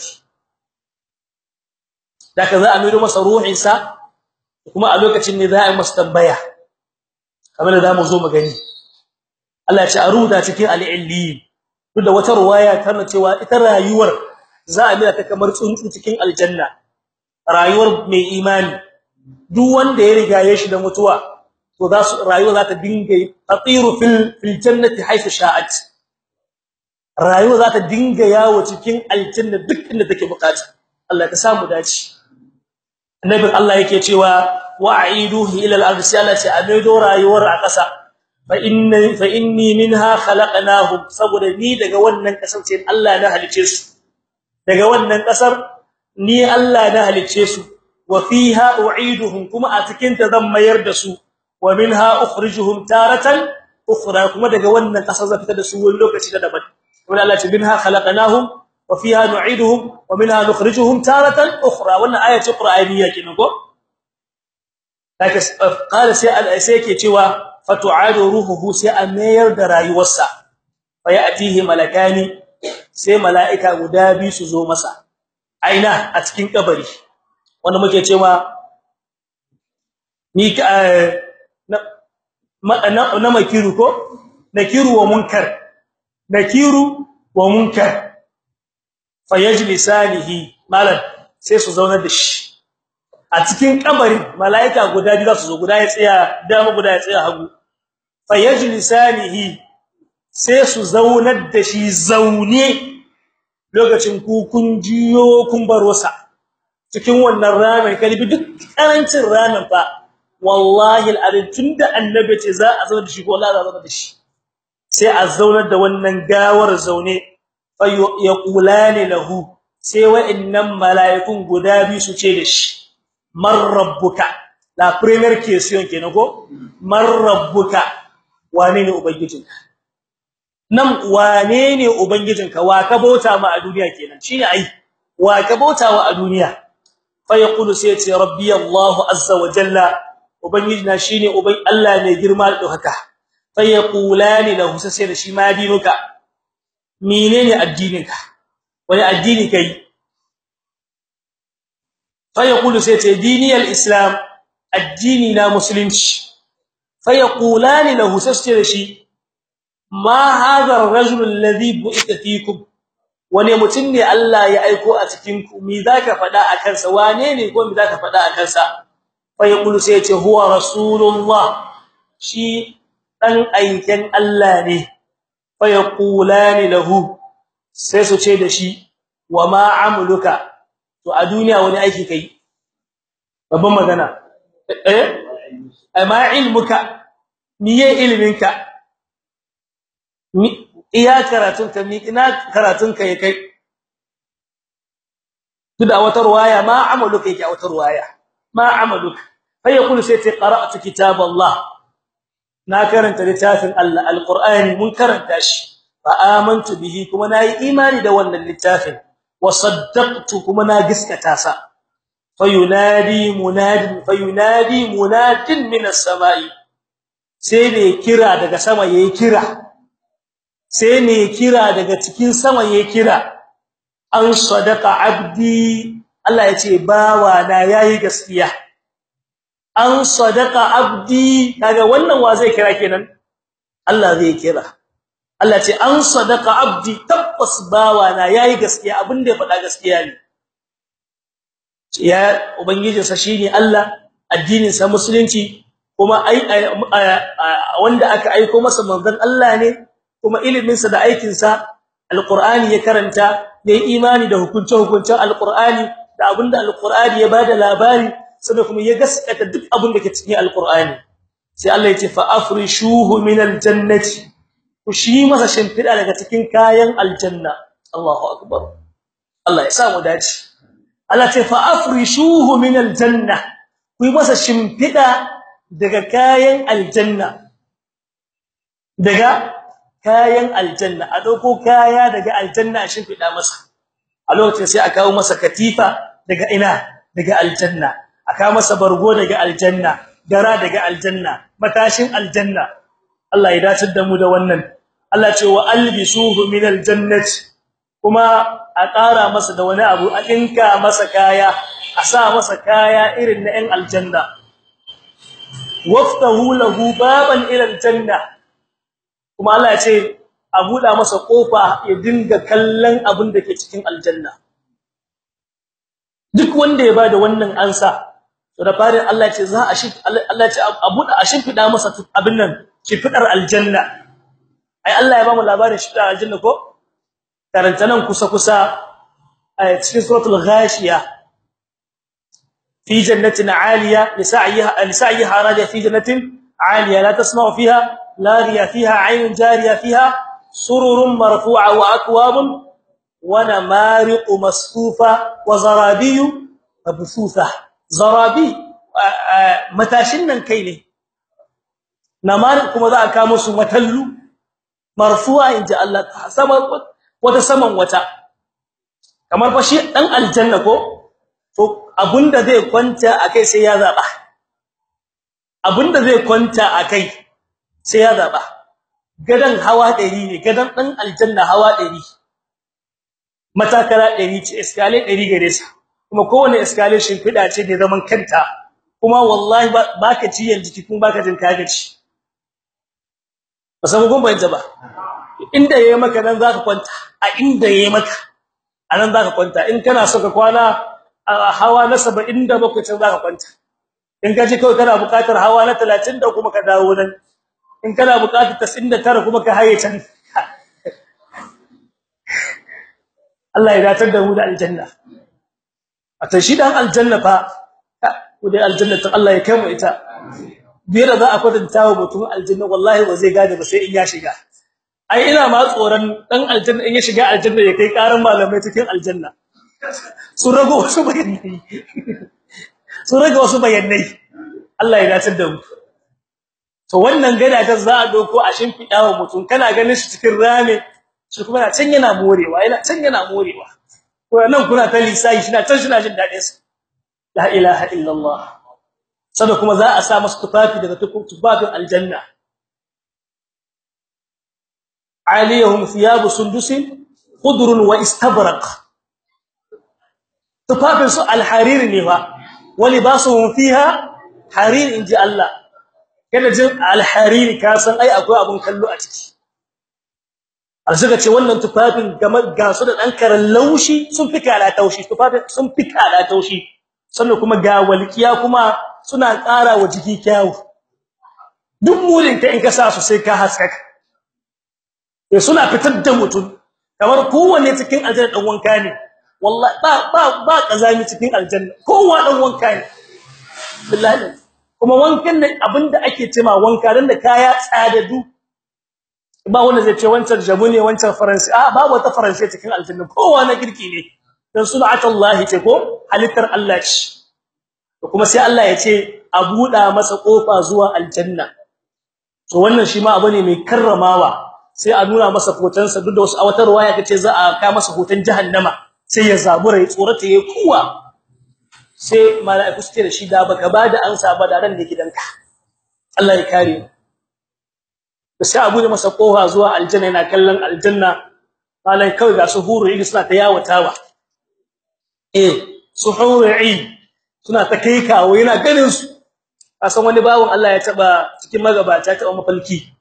Daga za a maido masa ruhinsa kuma a lokacin ne za a yi masa tambaya. Kamar da za mu zo mu gani. Allah ya ce a rubuta cikin al-illi. Duk da wata ruwaya tana cewa ita rayuwar za a mira ta kamar tsuntsu cikin aljanna. Rayuwar mai imani. Duk wanda ya riga ya shi da mutuwa to za su rayuwa za ta dinga tatiru fil fil jannati haythu sha'at. Rayuwa za ta dinga yawo cikin aljanna duk inda take buƙata Allah ka samu dace. Annabi Allah yake cewa wa'iduhu ila al-ard salati amaido rayuwar a ƙasa. Fa inni fa inni minha khalaqnahum saboda ni daga wannan ƙasar ce Allah na halice su. Daga wannan ƙasar ni Allah na halice su. Wa fiha u'iduhum kuma a cikin ta zan mayar da su. Wa minha ukhrijuhum taratan ukhra kuma daga wannan ƙasar zan fitar da su wani lokaci da daban. Kuma Allah ce minha khalaqnahum wa fiha nu'iduhum wa minha nukhrijuhum taratan ukhra. Wannan aya ce qur'aniyya kenan ko? Kake fatu'adu ruhuhu sai a mayar da rayuwarsa. Fa ya'tihi malakani sai mala'ika guda biyu su zo masa. Aina a cikin kabari. Wanda muke cewa ni na na makiru ko? Nakiru wa munkar. Nakiru wa munkar. Fayajlisanihi malan sai su zauna da shi. A cikin kabarin malaika guda biyu su zo guda ya tsaya dama guda ya tsaya hagu. Fayajlisanihi sai su zaunar da shi zaune lokacin ku kun jiyo kun baro cikin wannan ranar kalbi duk ƙarancin ranar fa wallahi al'adin tunda annabi ce za a zauna da shi ko Allah za a zauna da shi. Sai a zaunar da wannan gawar zaune yaqulani lahu sai wa'annan mala'ikun guda biyu su ce da shi man rabbuka. La premier question kenan ko? Man rabbuka. Wane ne ubangijinka nan wane ne ubangijinka wa ka bauta ma a duniya kenan? Shine ai. Wa ka bauta wa a duniya? Fa yaqulu ce rabbi allah azza wa jalla ubangijina shine uban Allah ne girma da haka fa yaqulani lahu sai da shi ma dinuka menene addininka wani addini kai fa yaqulu ce diniyal islam addini na musulunci. Fa yaqulani lahu da shi ma hadha ar-rajul alladhi bu'itha fikum wane mutum ne Allah ya aiko a cikin ku me zaka fada akan sa wane ne ko me zaka fada akan sa fa yaqulu sai ce huwa rasulullah shi dan aiken Allah ne. Fa yaqulani lahu sai su ce da shi wa ma amluka? To a duniya wani aiki kai babban magana. Eh? Amma ilmuka? Miye ilminka iya karatun ka mi ina karatun ka kai. A wata ruwaya ma amaluka? yake wata ruwaya. Ma amaluka? Fa yaqulu sai ta qara'tu kitab Allah na karanta littafin Allah alqur'ani mun karanta shi. Fa amantu bihi kuma na yi imani da wannan littafin. Wa saddaqtu kuma na giskata sa. Fayunadi munadin fayunadi munadin minas samai. Sai ne kira daga sama yayi kira. Sai ne kira daga cikin sama yayi kira. An sadaqa abdi. Allah ya ce bawa na yayi gaskiya. An sadaqa abdi. Kaga wannan wa zai kira kenan? Allah zai kira. Allah ce an sadaqa abdi. Tabbas bawa na yayi gaskiya. Abinda ya faɗa gaskiya ne. Ya ubangijinsa shine Allah addinin sa musulunci kuma ai wanda aka aika masa manzon Allah ne kuma ilimin sa da aikin sa alqur'ani ya karanta yayi imani da hukunce hukuncen alqur'ani da abin da alqur'ani ya ba da labari sannan kuma ya gaskata duk abin da ke cikin alqur'ani. Sai Allah ya ce fa afrishuhu min aljannati. Ku shi masa shimfida daga cikin kayan aljanna. Allahu akbar. Allah ya sa mu dace. Allah ce fa afrishuhu min aljanna. Ku masa shimfida daga kayan aljanna. Daga kayan aljanna. A ɗauko kaya daga aljanna a shimfida masa. A lokacin sai a kawo masa katifa daga ina? Daga aljanna. A kawo masa bargo daga aljanna. Dara daga aljanna. Matashin aljanna. Allah ya dace da mu da wannan. Allah ce wa albisuhu min aljannati kuma a ƙara masa da wani abu a dinka masa kaya a sa masa kaya irin na 'yan aljanna. Waftahu lahu baban ila aljanna. Kuma Allah ya ce a buɗa masa ƙofa ya dinga kallon abin da ke cikin aljanna. Duk wanda ya ba da wannan ansa to da farin Allah ya ce za a shi Allah ya ce a buɗa a shimfida masa abin nan shimfidar aljanna. Ai Allah ya ba mu labarin shimfidar aljanna ko? Karanta nan kusa kusa a cikin suratul ghashiya. Fi jannatin 'aliya lisa'yiha lisa'yiha radiya fi jannatin 'aliya la tasma'u fiha laghiya fiha 'aynun jariya fiha sururun marfu'a wa akwabun wa namariqu masfufa wa zarabiyu mabthutha zarabi matashin nan kai ne namariq kuma za a kawo musu matallu marfu'a inja Allah sama wata saman wata kamar fa shi dan aljanna ko to abunda zai kwanta akai sai ya zaba abin da zai kwanta akai sai ya zaba gadan hawa 100 ne gadan dan aljanna hawa 100 matakala 100 ce escalator 100 gare sa. Kuma kowane escalation fida ce da zaman kanta. Kuma wallahi baka ci yanzu kuma baka jin kagaci ba san gun bayyana ba? Inda yayi maka nan zaka kwanta. A inda yayi maka a nan zaka kwanta. In kana so ka kwana hawa na 77 can zaka kwanta. In ka ji kawai kana buƙatar hawa na 30 da kuma ka dawo nan. In kana buƙatar 99 kuma ka haye can. Allah ya datar da mu da aljanna. A tashi aljanna fa ku dai aljanna ta Allah ya kai mu ita. Biyar za a kwatanta wa mutum aljanna wallahi ba zai gane ba sai in ya shiga. Ai ina ma tsoron dan aljanna in ya shiga aljanna ya kai karan malamai cikin aljanna. Sun rago wasu bayanai. Sun Allah ya dace da mu. To wannan gada ta za a doko a shimfida wa mutum. Kana ganin shi cikin rame shi kuma yana can yana morewa yana can yana morewa. Ko nan kuna ta lisai shi na can shi na jin daɗin sa. La ilaha illallah. Sada kuma za a sa masa tufafi daga tufafin aljanna. Aliyahum thiyabu sundusin khudrun wa istabraq. Tufafin su alharir ne fa. Walibasuhum fiha harir inji Allah. Kada jin alharir ka san ai akwai abun kallo a ciki. Alsuka ce wannan tufafin gamar gasu da dan karan laushi sun fi kala taushi tufafin sun fi kala taushi. Sannan kuma ga walkiya kuma suna ƙara wa jiki kyawu. Duk mulin ka in ka sa su sai ka haskaka. Eh suna fitar da mutum. Kamar kowanne cikin aljanna dan wanka ne. Wallahi ba ba ba kazami cikin aljanna. Kowa dan wanka ne. Billahi. Kuma wankan ne abin da ake cewa wanka dan da kaya tsadadu. Ba wanda zai ce wancan jamu ne wancan faransi. A babu wata faransi cikin aljanna. Kowa na kirki ne. Dan sunatullahi ce ko? Halittar Allah ce. Kuma sai Allah ya ce a buɗa masa ƙofa zuwa aljanna. To wannan shi ma abu ne mai karramawa. Sai a nuna masa hotonsa. Duk da wasu awatar waya kace za a ka masa hoton jahannama. Sai ya zabura ya tsorata ya kuwa. Sai mala'iku su ce da shi da baka ba da ansa ba da ran da gidanka. Allah ya kare sai abu da masa ƙofa zuwa aljanna yana kallon aljanna. Malai kawai ga su huru idi suna ta yawatawa. Eh su huru suna ta kai kawo yana ganin su. Asan wani bawon Allah ya taba cikin magabata ta mafalki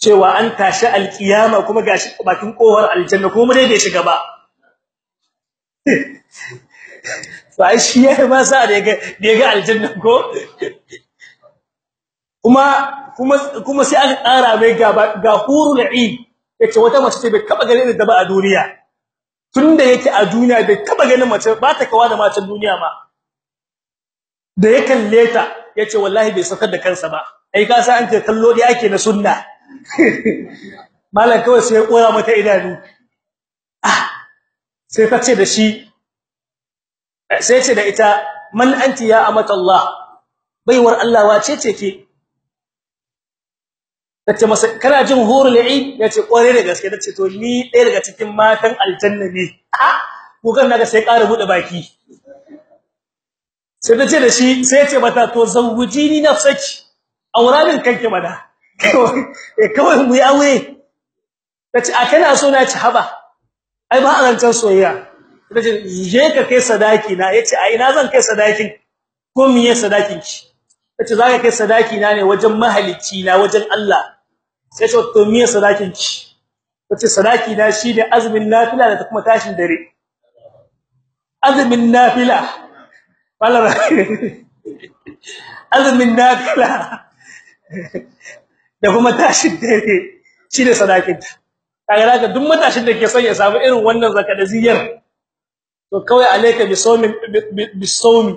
cewa an tashi alkiyama kuma gashi bakin kohar aljanna kuma dai bai shiga ba. sai shi ya ba sa da da ga aljanna ko? Kuma kuma sai aka ƙara mai ga hurul ain ya ce wata mace ce bai taba ganin da ba a duniya. Tunda yake a duniya bai taba ganin mace ba ta kawa da macen duniya ma. Da ya kalle ta ya ce wallahi bai sakar da kansa ba. Ai ka san an ce kallo dai ake na sunna. Mallan kawai sai ya koya mata idanu. Ah sai ta ce da shi sai ce da ita man anti ya amata Allah baiwar Allah wace ce ke? Tace masa kana jin hurul ain ya ce kware da gaske. Tace to ni ɗaya daga cikin matan aljanna ne. Ah kogan na ga sai ƙara buɗe baki. Sai tace da shi sai ya ce mata to zawujini nafsaki auranin kanki mana. Kawai mu yawe tace a kana so na ci haba? Ai ba a rancan soyayya. Tace je ka kai sadaki na ya ce a ina zan kai sadakin? Ko miye sadakin ki? Tace zaka kai sadaki na ne wajen mahalicci na wajen Allah. Sai ce to miye sadakin ki? Tace sadaki na shine azumin nafila da kuma tashin dare. Azumin nafila. Wallah azumin nafila. Da kuma tashin dare. Shine sadakin ta. Kaga haka duk matashin da ke son ya samu irin wannan zakadaziyar to kawai alayka bisawmi bisawmi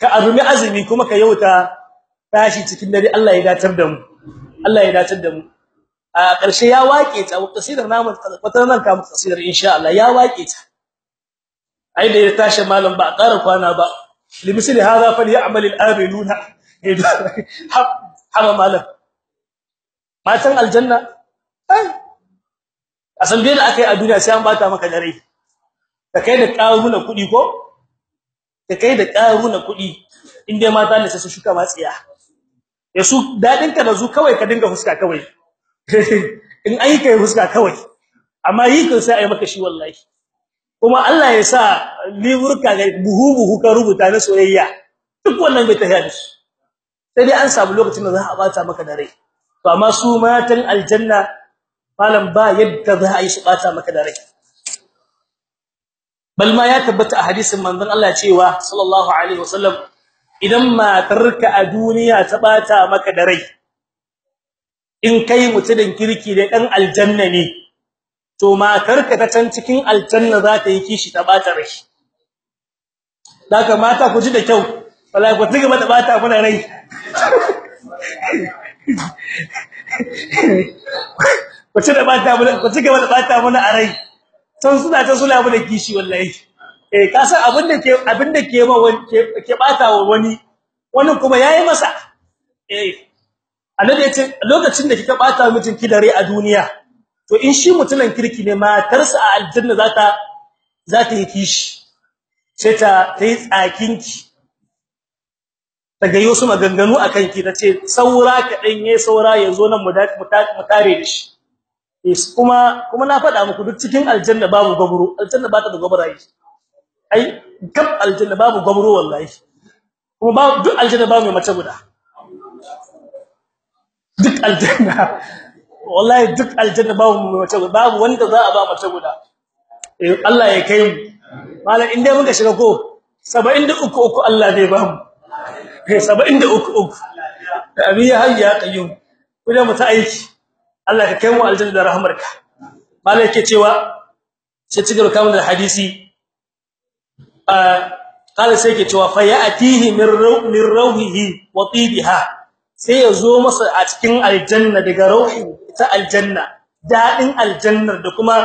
ka azumi azumi kuma ka yauta tashi cikin dare Allah ya datar da mu. Allah ya datar da mu. A ƙarshe ya wake ta kasidar namu wata nan ka kasidar insha Allah ya wake ta. Ai da ya tashi malam ba ƙara kwana ba. Limisli hada fal ya'mal al-amiluna. Haba malam. Matan aljanna? Ai asan da akai a duniya sai an bata maka dare ka kai da karuna kuɗi ko? Ka kai da karuna kuɗi inda mata ne sai su shuka matsiya ya su daɗin ka da zu kawai ka dinga fuska kawai. In ai kai fuska kawai. Amma yi kan sai ai maka shi wallahi. Kuma Allah ya sa liburka ga buhu buhu ka rubuta na soyayya. Duk wannan bai tafiya da shi. Sai dai an samu lokacin da za a bata maka da rai. To amma su matan aljanna malam ba yadda za a yi su bata maka da rai. Bal ma ya tabbata a hadisin manzon Allah cewa sallallahu alaihi wasallam idan matarka a duniya ta bata maka da rai in kai mutudin kirki da dan aljanna ne to matarka ta can cikin aljanna za ta yi kishi ta bata rai. Daga mata ku ji da kyau wallahi ku tuga mata bata kuna rai. ku ci da bata mu ku tuga mata bata mu a rai. San suna ta sula mu da kishi wallahi. Eh ka san abin da ke abin da ke ma ke bata wa wani wani kuma yayi masa. Eh annabi ya ce lokacin da kika bata mijin ki dare a duniya to in shi mutunan kirki ne matarsa a aljanna zata zata yi kishi. Sai ta tayi tsakinki. Daga yosu maganganu akan ki tace saura kadan yayi saura ya zo nan mu mu tare da shi. Yes kuma kuma na faɗa muku duk cikin aljanna babu gaburo aljanna ba ta da gaburayi ai gab aljanna babu gaburo wallahi. Kuma ba duk aljanna babu mai mace guda. Duk aljanna. Wallahi duk aljanna babu mai mace guda. Babu wanda za a ba mace guda. Eh Allah ya kai mu. Mallan inda muka shiga ko? 73 uku Allah zai ba mu. Eh 73 uku abi hayya qayyum. Kuma mu ta aiki. Allah ka kai mu aljanna da rahmarka mallan yake cewa sai cigar kamun da hadisi. Kala sai yake cewa fa ya'tihi min min rawhihi wa tibiha. Sai ya zo masa a cikin aljanna daga rauhi ta aljanna daɗin aljannar da kuma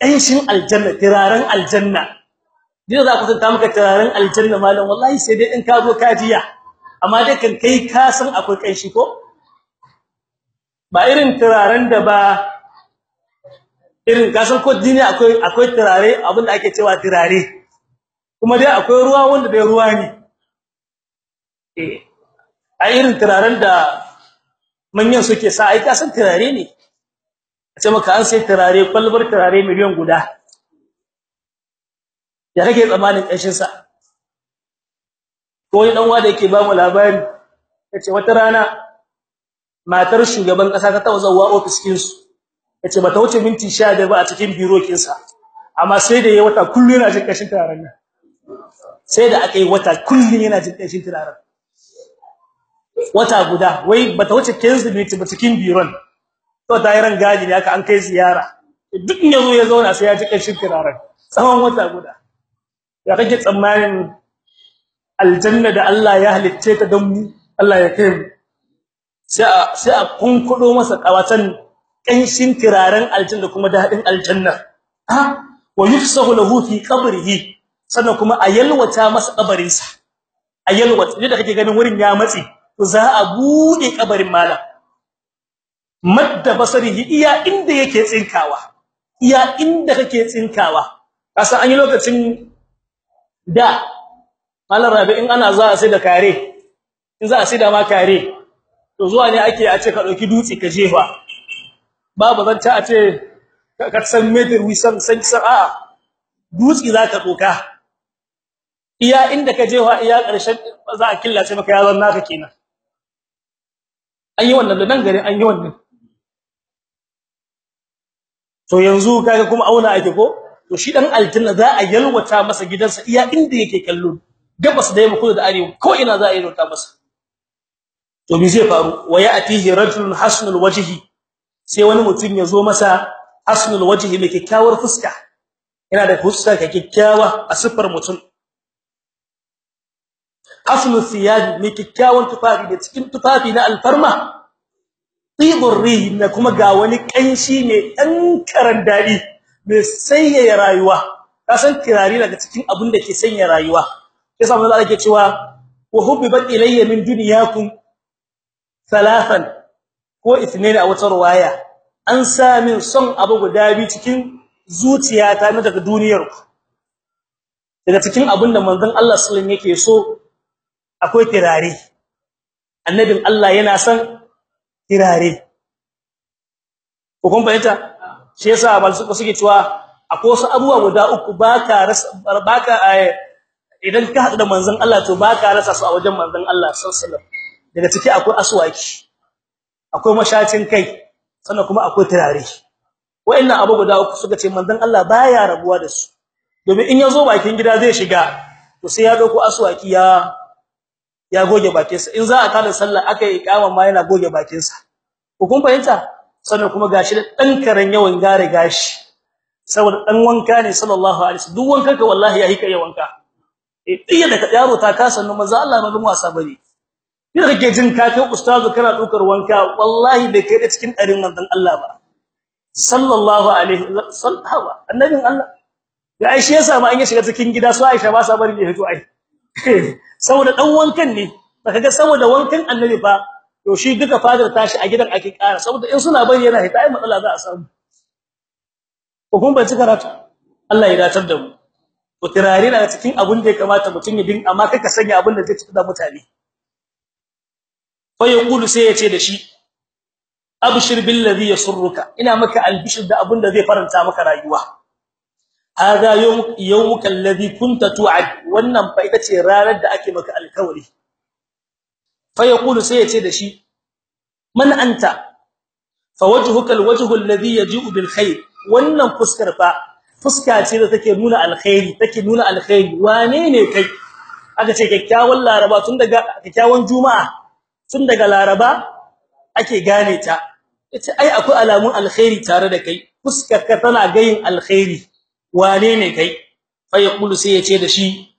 kanshin aljanna tiraren aljanna. Dina za ku tanta maka tiraren aljanna malam wallahi sai dai in ka zo kajiya amma dai kan kai ka san akwai kanshi ko? Ba irin tiraren da ba irin kasan ko dini akwai akwai tirare abin da ake cewa tirare kuma dai akwai ruwa wanda dai ruwa ne. Eh a irin tiraren da manyan suke sa ai kasan tirare ne. Ce maka an sai tirare kwalbar tirare miliyan guda. Ya kake tsamanin kashin sa? Ko dan wanda yake ba mu labari ya ce wata rana matar shugaban kasa ta tawazawa office kin su ya ce bata wuce minti 15 ba a cikin biro kin sa amma sai da yayi wata kullu yana jin kashin turaren nan. Sai da aka yi wata kullu yana jin kashin turaren. Wata guda wai bata wuce 15 minutes ba cikin biron. To ta yi rangaji ne aka an kai ziyara. Duk in ya zo ya zauna sai ya ji kashin turaren. Tsawon wata guda. Ya kake tsammanin aljanna da Allah ya halicce ta don mu? Allah ya kai mu. Sai a sai a kunkudo masa kawatan kanshin tiraren aljanna kuma daɗin aljanna. Ha? Wa yufsahu lahu fi qabrihi. Sannan kuma a yalwata masa kabarin sa a yalwata da kake ganin wurin ya matsi to za a buɗe kabarin malam. Madda basarihi iya inda yake tsinkawa. Iya inda kake tsinkawa. Kasa an yi lokacin da malam rabi in ana za a sai da kare in za a sai da ma kare to zuwa ne ake a ce ka ɗauki dutse ka jefa. Babu zanta a ce ka san meter wisan san san a dutse za ka doka iya inda ka jefa iya ƙarshen za a killace maka yazan naka kenan. An yi wannan da nan an yi wannan. To yanzu kaga kuma auna ake ko? To shi dan aljanna za a yalwata masa gidansa iya inda yake kallo. Gabas da yamma kudu da arewa ko ina za a yalwata masa. To me zai faru? Wa ya'tihi rajulun hasnul wajhi. Sai wani mutum ya zo masa hasnul wajhi mai kikkiawar fuska. Yana da fuska kikkiawa a sifar mutum. Hasnul thiyab mai kikkiawan tufafi da cikin tufafi na alfarma. Tibur rih na kuma ga wani kanshi mai dan karan daɗi mai sanyaya rayuwa. Kasan kirari daga cikin abin da ke sanya rayuwa. Yasa manzo Allah ke cewa wa hubbibat ilayya min dunyakum thalathan ko ithnain a wata riwaya an sa min son abu guda bi cikin zuciyata na daga duniyar ku. Daga cikin abin da manzon Allah sallallahu alaihi yake so akwai tirare annabin Allah yana son tirare ko kun bayyana shi yasa bal suka suke cewa akwai wasu abubuwa guda uku baka baka idan ka hadu da manzon Allah to baka rasa su a wajen manzon Allah sallallahu alaihi wasallam. Daga ciki akwai aswaki akwai mashacin kai sannan kuma akwai turare. Wayannan abu guda uku suka ce manzon Allah baya rabuwa da su. Domin in ya zo bakin gida zai shiga to sai ya ɗauko aswaki ya ya goge bakinsa. In za a kada sallah aka yi ikama ma yana goge bakinsa. Ko kun fahimta? Sannan kuma gashi da dan karen yawan gare gashi. Saboda dan wanka ne sallallahu alaihi wasallam. Duk wanka ka wallahi yayi kai wanka. Eh diya da yaro ta kasa nan manzo Allah malum wasa ba ne. Ni kake jin ka kai ustazu kana dukar wanka? Wallahi bai kai da cikin darin manzon Allah ba. Sallallahu alaihi wasallam annabin Allah. Ya aisha yasa ma an ya shiga cikin gida su Aisha ba sa bari ne fito ai. Saboda dan wankan ne. Baka ga saboda wankan annabi fa to shi duka fadar tashi a gidan ake kara saboda in suna bari yana hita ai matsala za a samu. Ko kun ban karatu? Allah ya datar da mu. To tirare na cikin abun da ya kamata mutun ya din amma kaka sanya abun da zai ci da mutane. Fa yaqulu sai ya ce da shi abshir bil ladhi yasurruka. Ina maka albishir da abun da zai faranta maka rayuwa. Hada yawm yawmuka alladhi kunta tu'ad. Wannan fa ita ce ranar da ake maka alkawari. Fa sai ya ce da shi man anta? Fa wajhuka alwajhu alladhi yaji'u bil khair. Wannan fuskar fa fuska ce da take nuna alkhairi take nuna alkhairi. Wane ne kai? Aka ce kyakkyawan laraba tun daga kyakkyawan juma'a. Tun daga laraba ake gane ta. Yace ai akwai alamun alkhairi tare da kai. Fuskar ka tana gayin alkhairi. Wane ne kai? Fa yaqulu sai ya ce da shi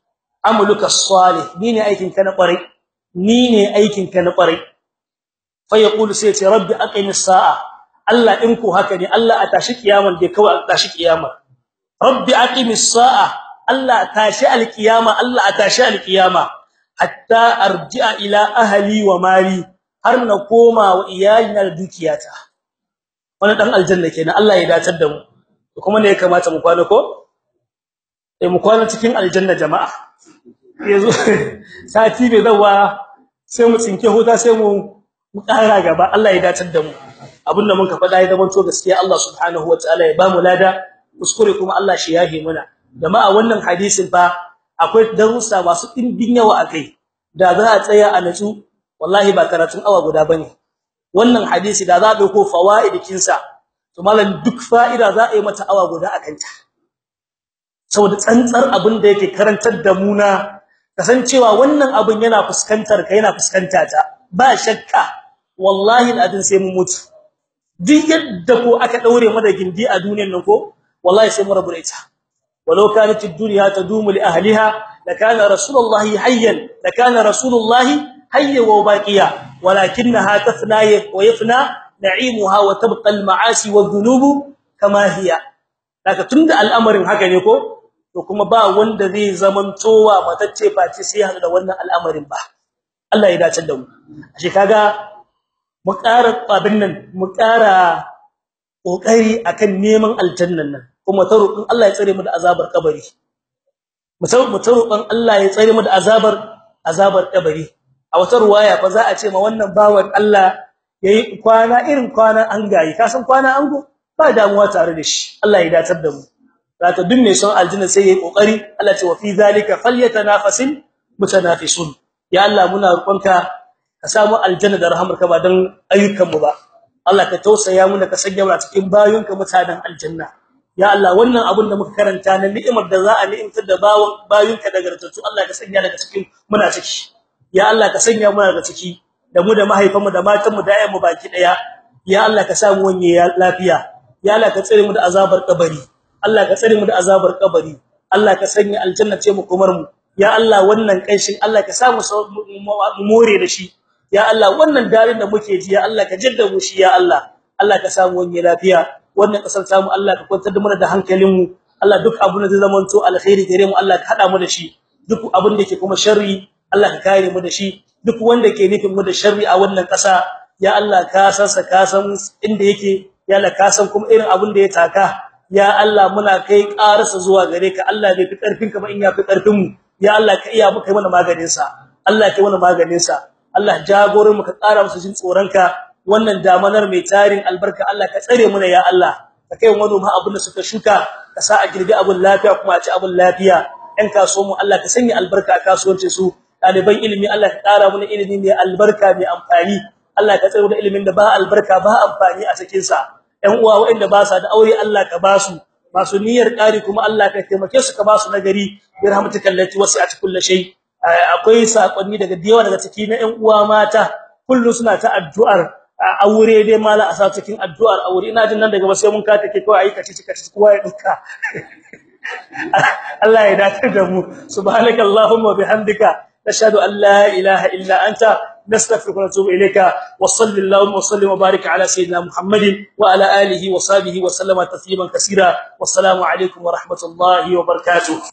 amaluka salih ni ne aikin ka na ƙwarai ni aikin ka na ƙwarai fa yaqulu sai ya ce rabbi aqimis sa'a Allah in ku haka ne Allah a tashi kiyaman dai kawai a tashi kiyama rabbi aqimis sa'a Allah tashi alkiyama Allah tashi alkiyama. Hatta arji'a ila ahli wa mali har na koma wa iyalina dukiyata. Wannan dan aljanna kenan Allah ya dacar da mu. Kuma ne ya kamata mu kwana ko? Eh mu kwana cikin aljanna jama'a. Yanzu sati bai zawa sai mu tsinke huta sai mu mu ƙara gaba. Allah ya dacar da mu. Abinda mun ka faɗa ya zama to gaskiya Allah subhanahu wataala ya ba mu lada. Kuskure kuma Allah shi yahe muna jama'a wannan hadisin fa akwai darussa masu dimbin yawa akai da za a tsaya a natsu wallahi ba karatun awa guda ba ne wannan hadisi da za a ɗauko fawaidikin sa to mallan duk fa'ida za a yi mata awa guda akan ta saboda tsantsar abin da yake karantar da mu na kasancewa wannan abin yana fuskantar ka yana fuskanta ta. Ba shakka wallahi al'adin sai mu mutu. Duk yadda ko aka daure mu da gindi a duniyar nan ko wallahi sai mu rabu da ita. ولو كانت الدنيا تدوم لأهلها لكان رسول الله حيا لكان رسول الله حيا وباقيا. ولكنها تفنى ويفنى نعيمها وتبقى المعاسي والذنوب كما هي. لكن تند الأمر حقا نيكو وكما با وند ذي زمن توا ما تتشي باتي سيها لون الأمر با. الله إذا تدو أشي كاقا مكارة طابنن مكارة وكاري أكن نيمن الجنن. Kuma ta roƙin Allah ya tsare mu da azabar kabari. Mu ta roƙin Allah ya tsare mu da azabar azabar kabari. A wata ruwaya fa za a ce ma wannan bawan Allah yayi kwana irin kwana an gayi ka san kwana ango? Ba damuwa tare da shi. Allah ya datar da mu. Zaka duk mai son aljanna sai yayi ƙoƙari Allah ce wa fi zalika falyatanafasil mutanafisun. Ya Allah muna roƙonka ka samu aljanna da rahmarka ba dan ayyukan mu ba. Allah ka tausaya mu da ka sanya mu cikin bayonka mutanen aljanna. Ya Allah wannan abun da muka karanta na ni'imar da za a ni'imtar da bawon bayonka daga ratatu Allah ka sanya daga cikin muna ciki. Ya Allah ka sanya mu daga ciki da mu da mahaifanmu da matanmu da ayyanmu baki ɗaya ya Allah ka samu wanye lafiya. Ya Allah ka tsare mu da azabar kabari. Allah ka tsare mu da azabar kabari. Allah ka sanya aljanna ce mu kumar mu. Ya Allah wannan kaishin Allah ka samu mu more da shi. Ya Allah wannan darin da muke ji ya Allah ka jadda mu shi ya Allah. Allah ka samu wani lafiya. Wannan ƙasar samu Allah ka kwantar da mu da hankalin mu Allah duk abun da zai zamanto alkhairi gare mu Allah ka hada mu da shi. Duk abun da yake kuma sharri Allah ka kare mu da shi. Duk wanda ke nufin mu da sharri a wannan kasa ya Allah ka san sa ka san inda yake. Ya Allah ka san kuma irin abun da ya taka. Ya Allah muna kai ƙararsa zuwa gare ka. Allah bai fi ƙarfin ka ba in ya fi ƙarfin mu. Ya Allah ka iya muka mana maganin sa Allah kai wani maganin sa Allah jagorin mu ka ƙara musu jin tsoronka. Wannan damanar mai tarin albarka Allah ka tsare mu ya Allah. Ka kai wani ma abin da suka shuka ka sa a girbi abun lafiya kuma a ci abun lafiya. Ɗan kasuwan mu Allah ka sanya albarka a kasuwancin su. Ɗaliban ilimi Allah ka ƙara mana ilimi mai albarka mai amfani. Allah ka tsare mu da ilimin da ba albarka ba amfani a cikin sa. Ɗan uwa waɗanda ba sa da aure Allah ka ba su. Masu niyyar ƙari kuma Allah ka taimake su ka ba su nagari. Bi rahmatikal lati wasi'at kulli shay. Akwai saƙonni daga diyawa daga ciki na ƴan uwa mata. Kullu suna ta addu'ar aure dai mala a sa cikin addu'ar aure. Ina jin nan daga ba sai mun ka take kawai ayi kace kace kowa ya duka Allah ya dace da mu. Subhanakallahumma bihamdika nashhadu an la ilaha illa anta nastaghfiruka wa natubu ilayka. Wa sallallahu wa sallim wa barik ala sayyidina muhammadin wa ala alihi wa sahbihi wa sallama tasliman kaseera wassalamu alaikum wa rahmatullahi wa barakatuh.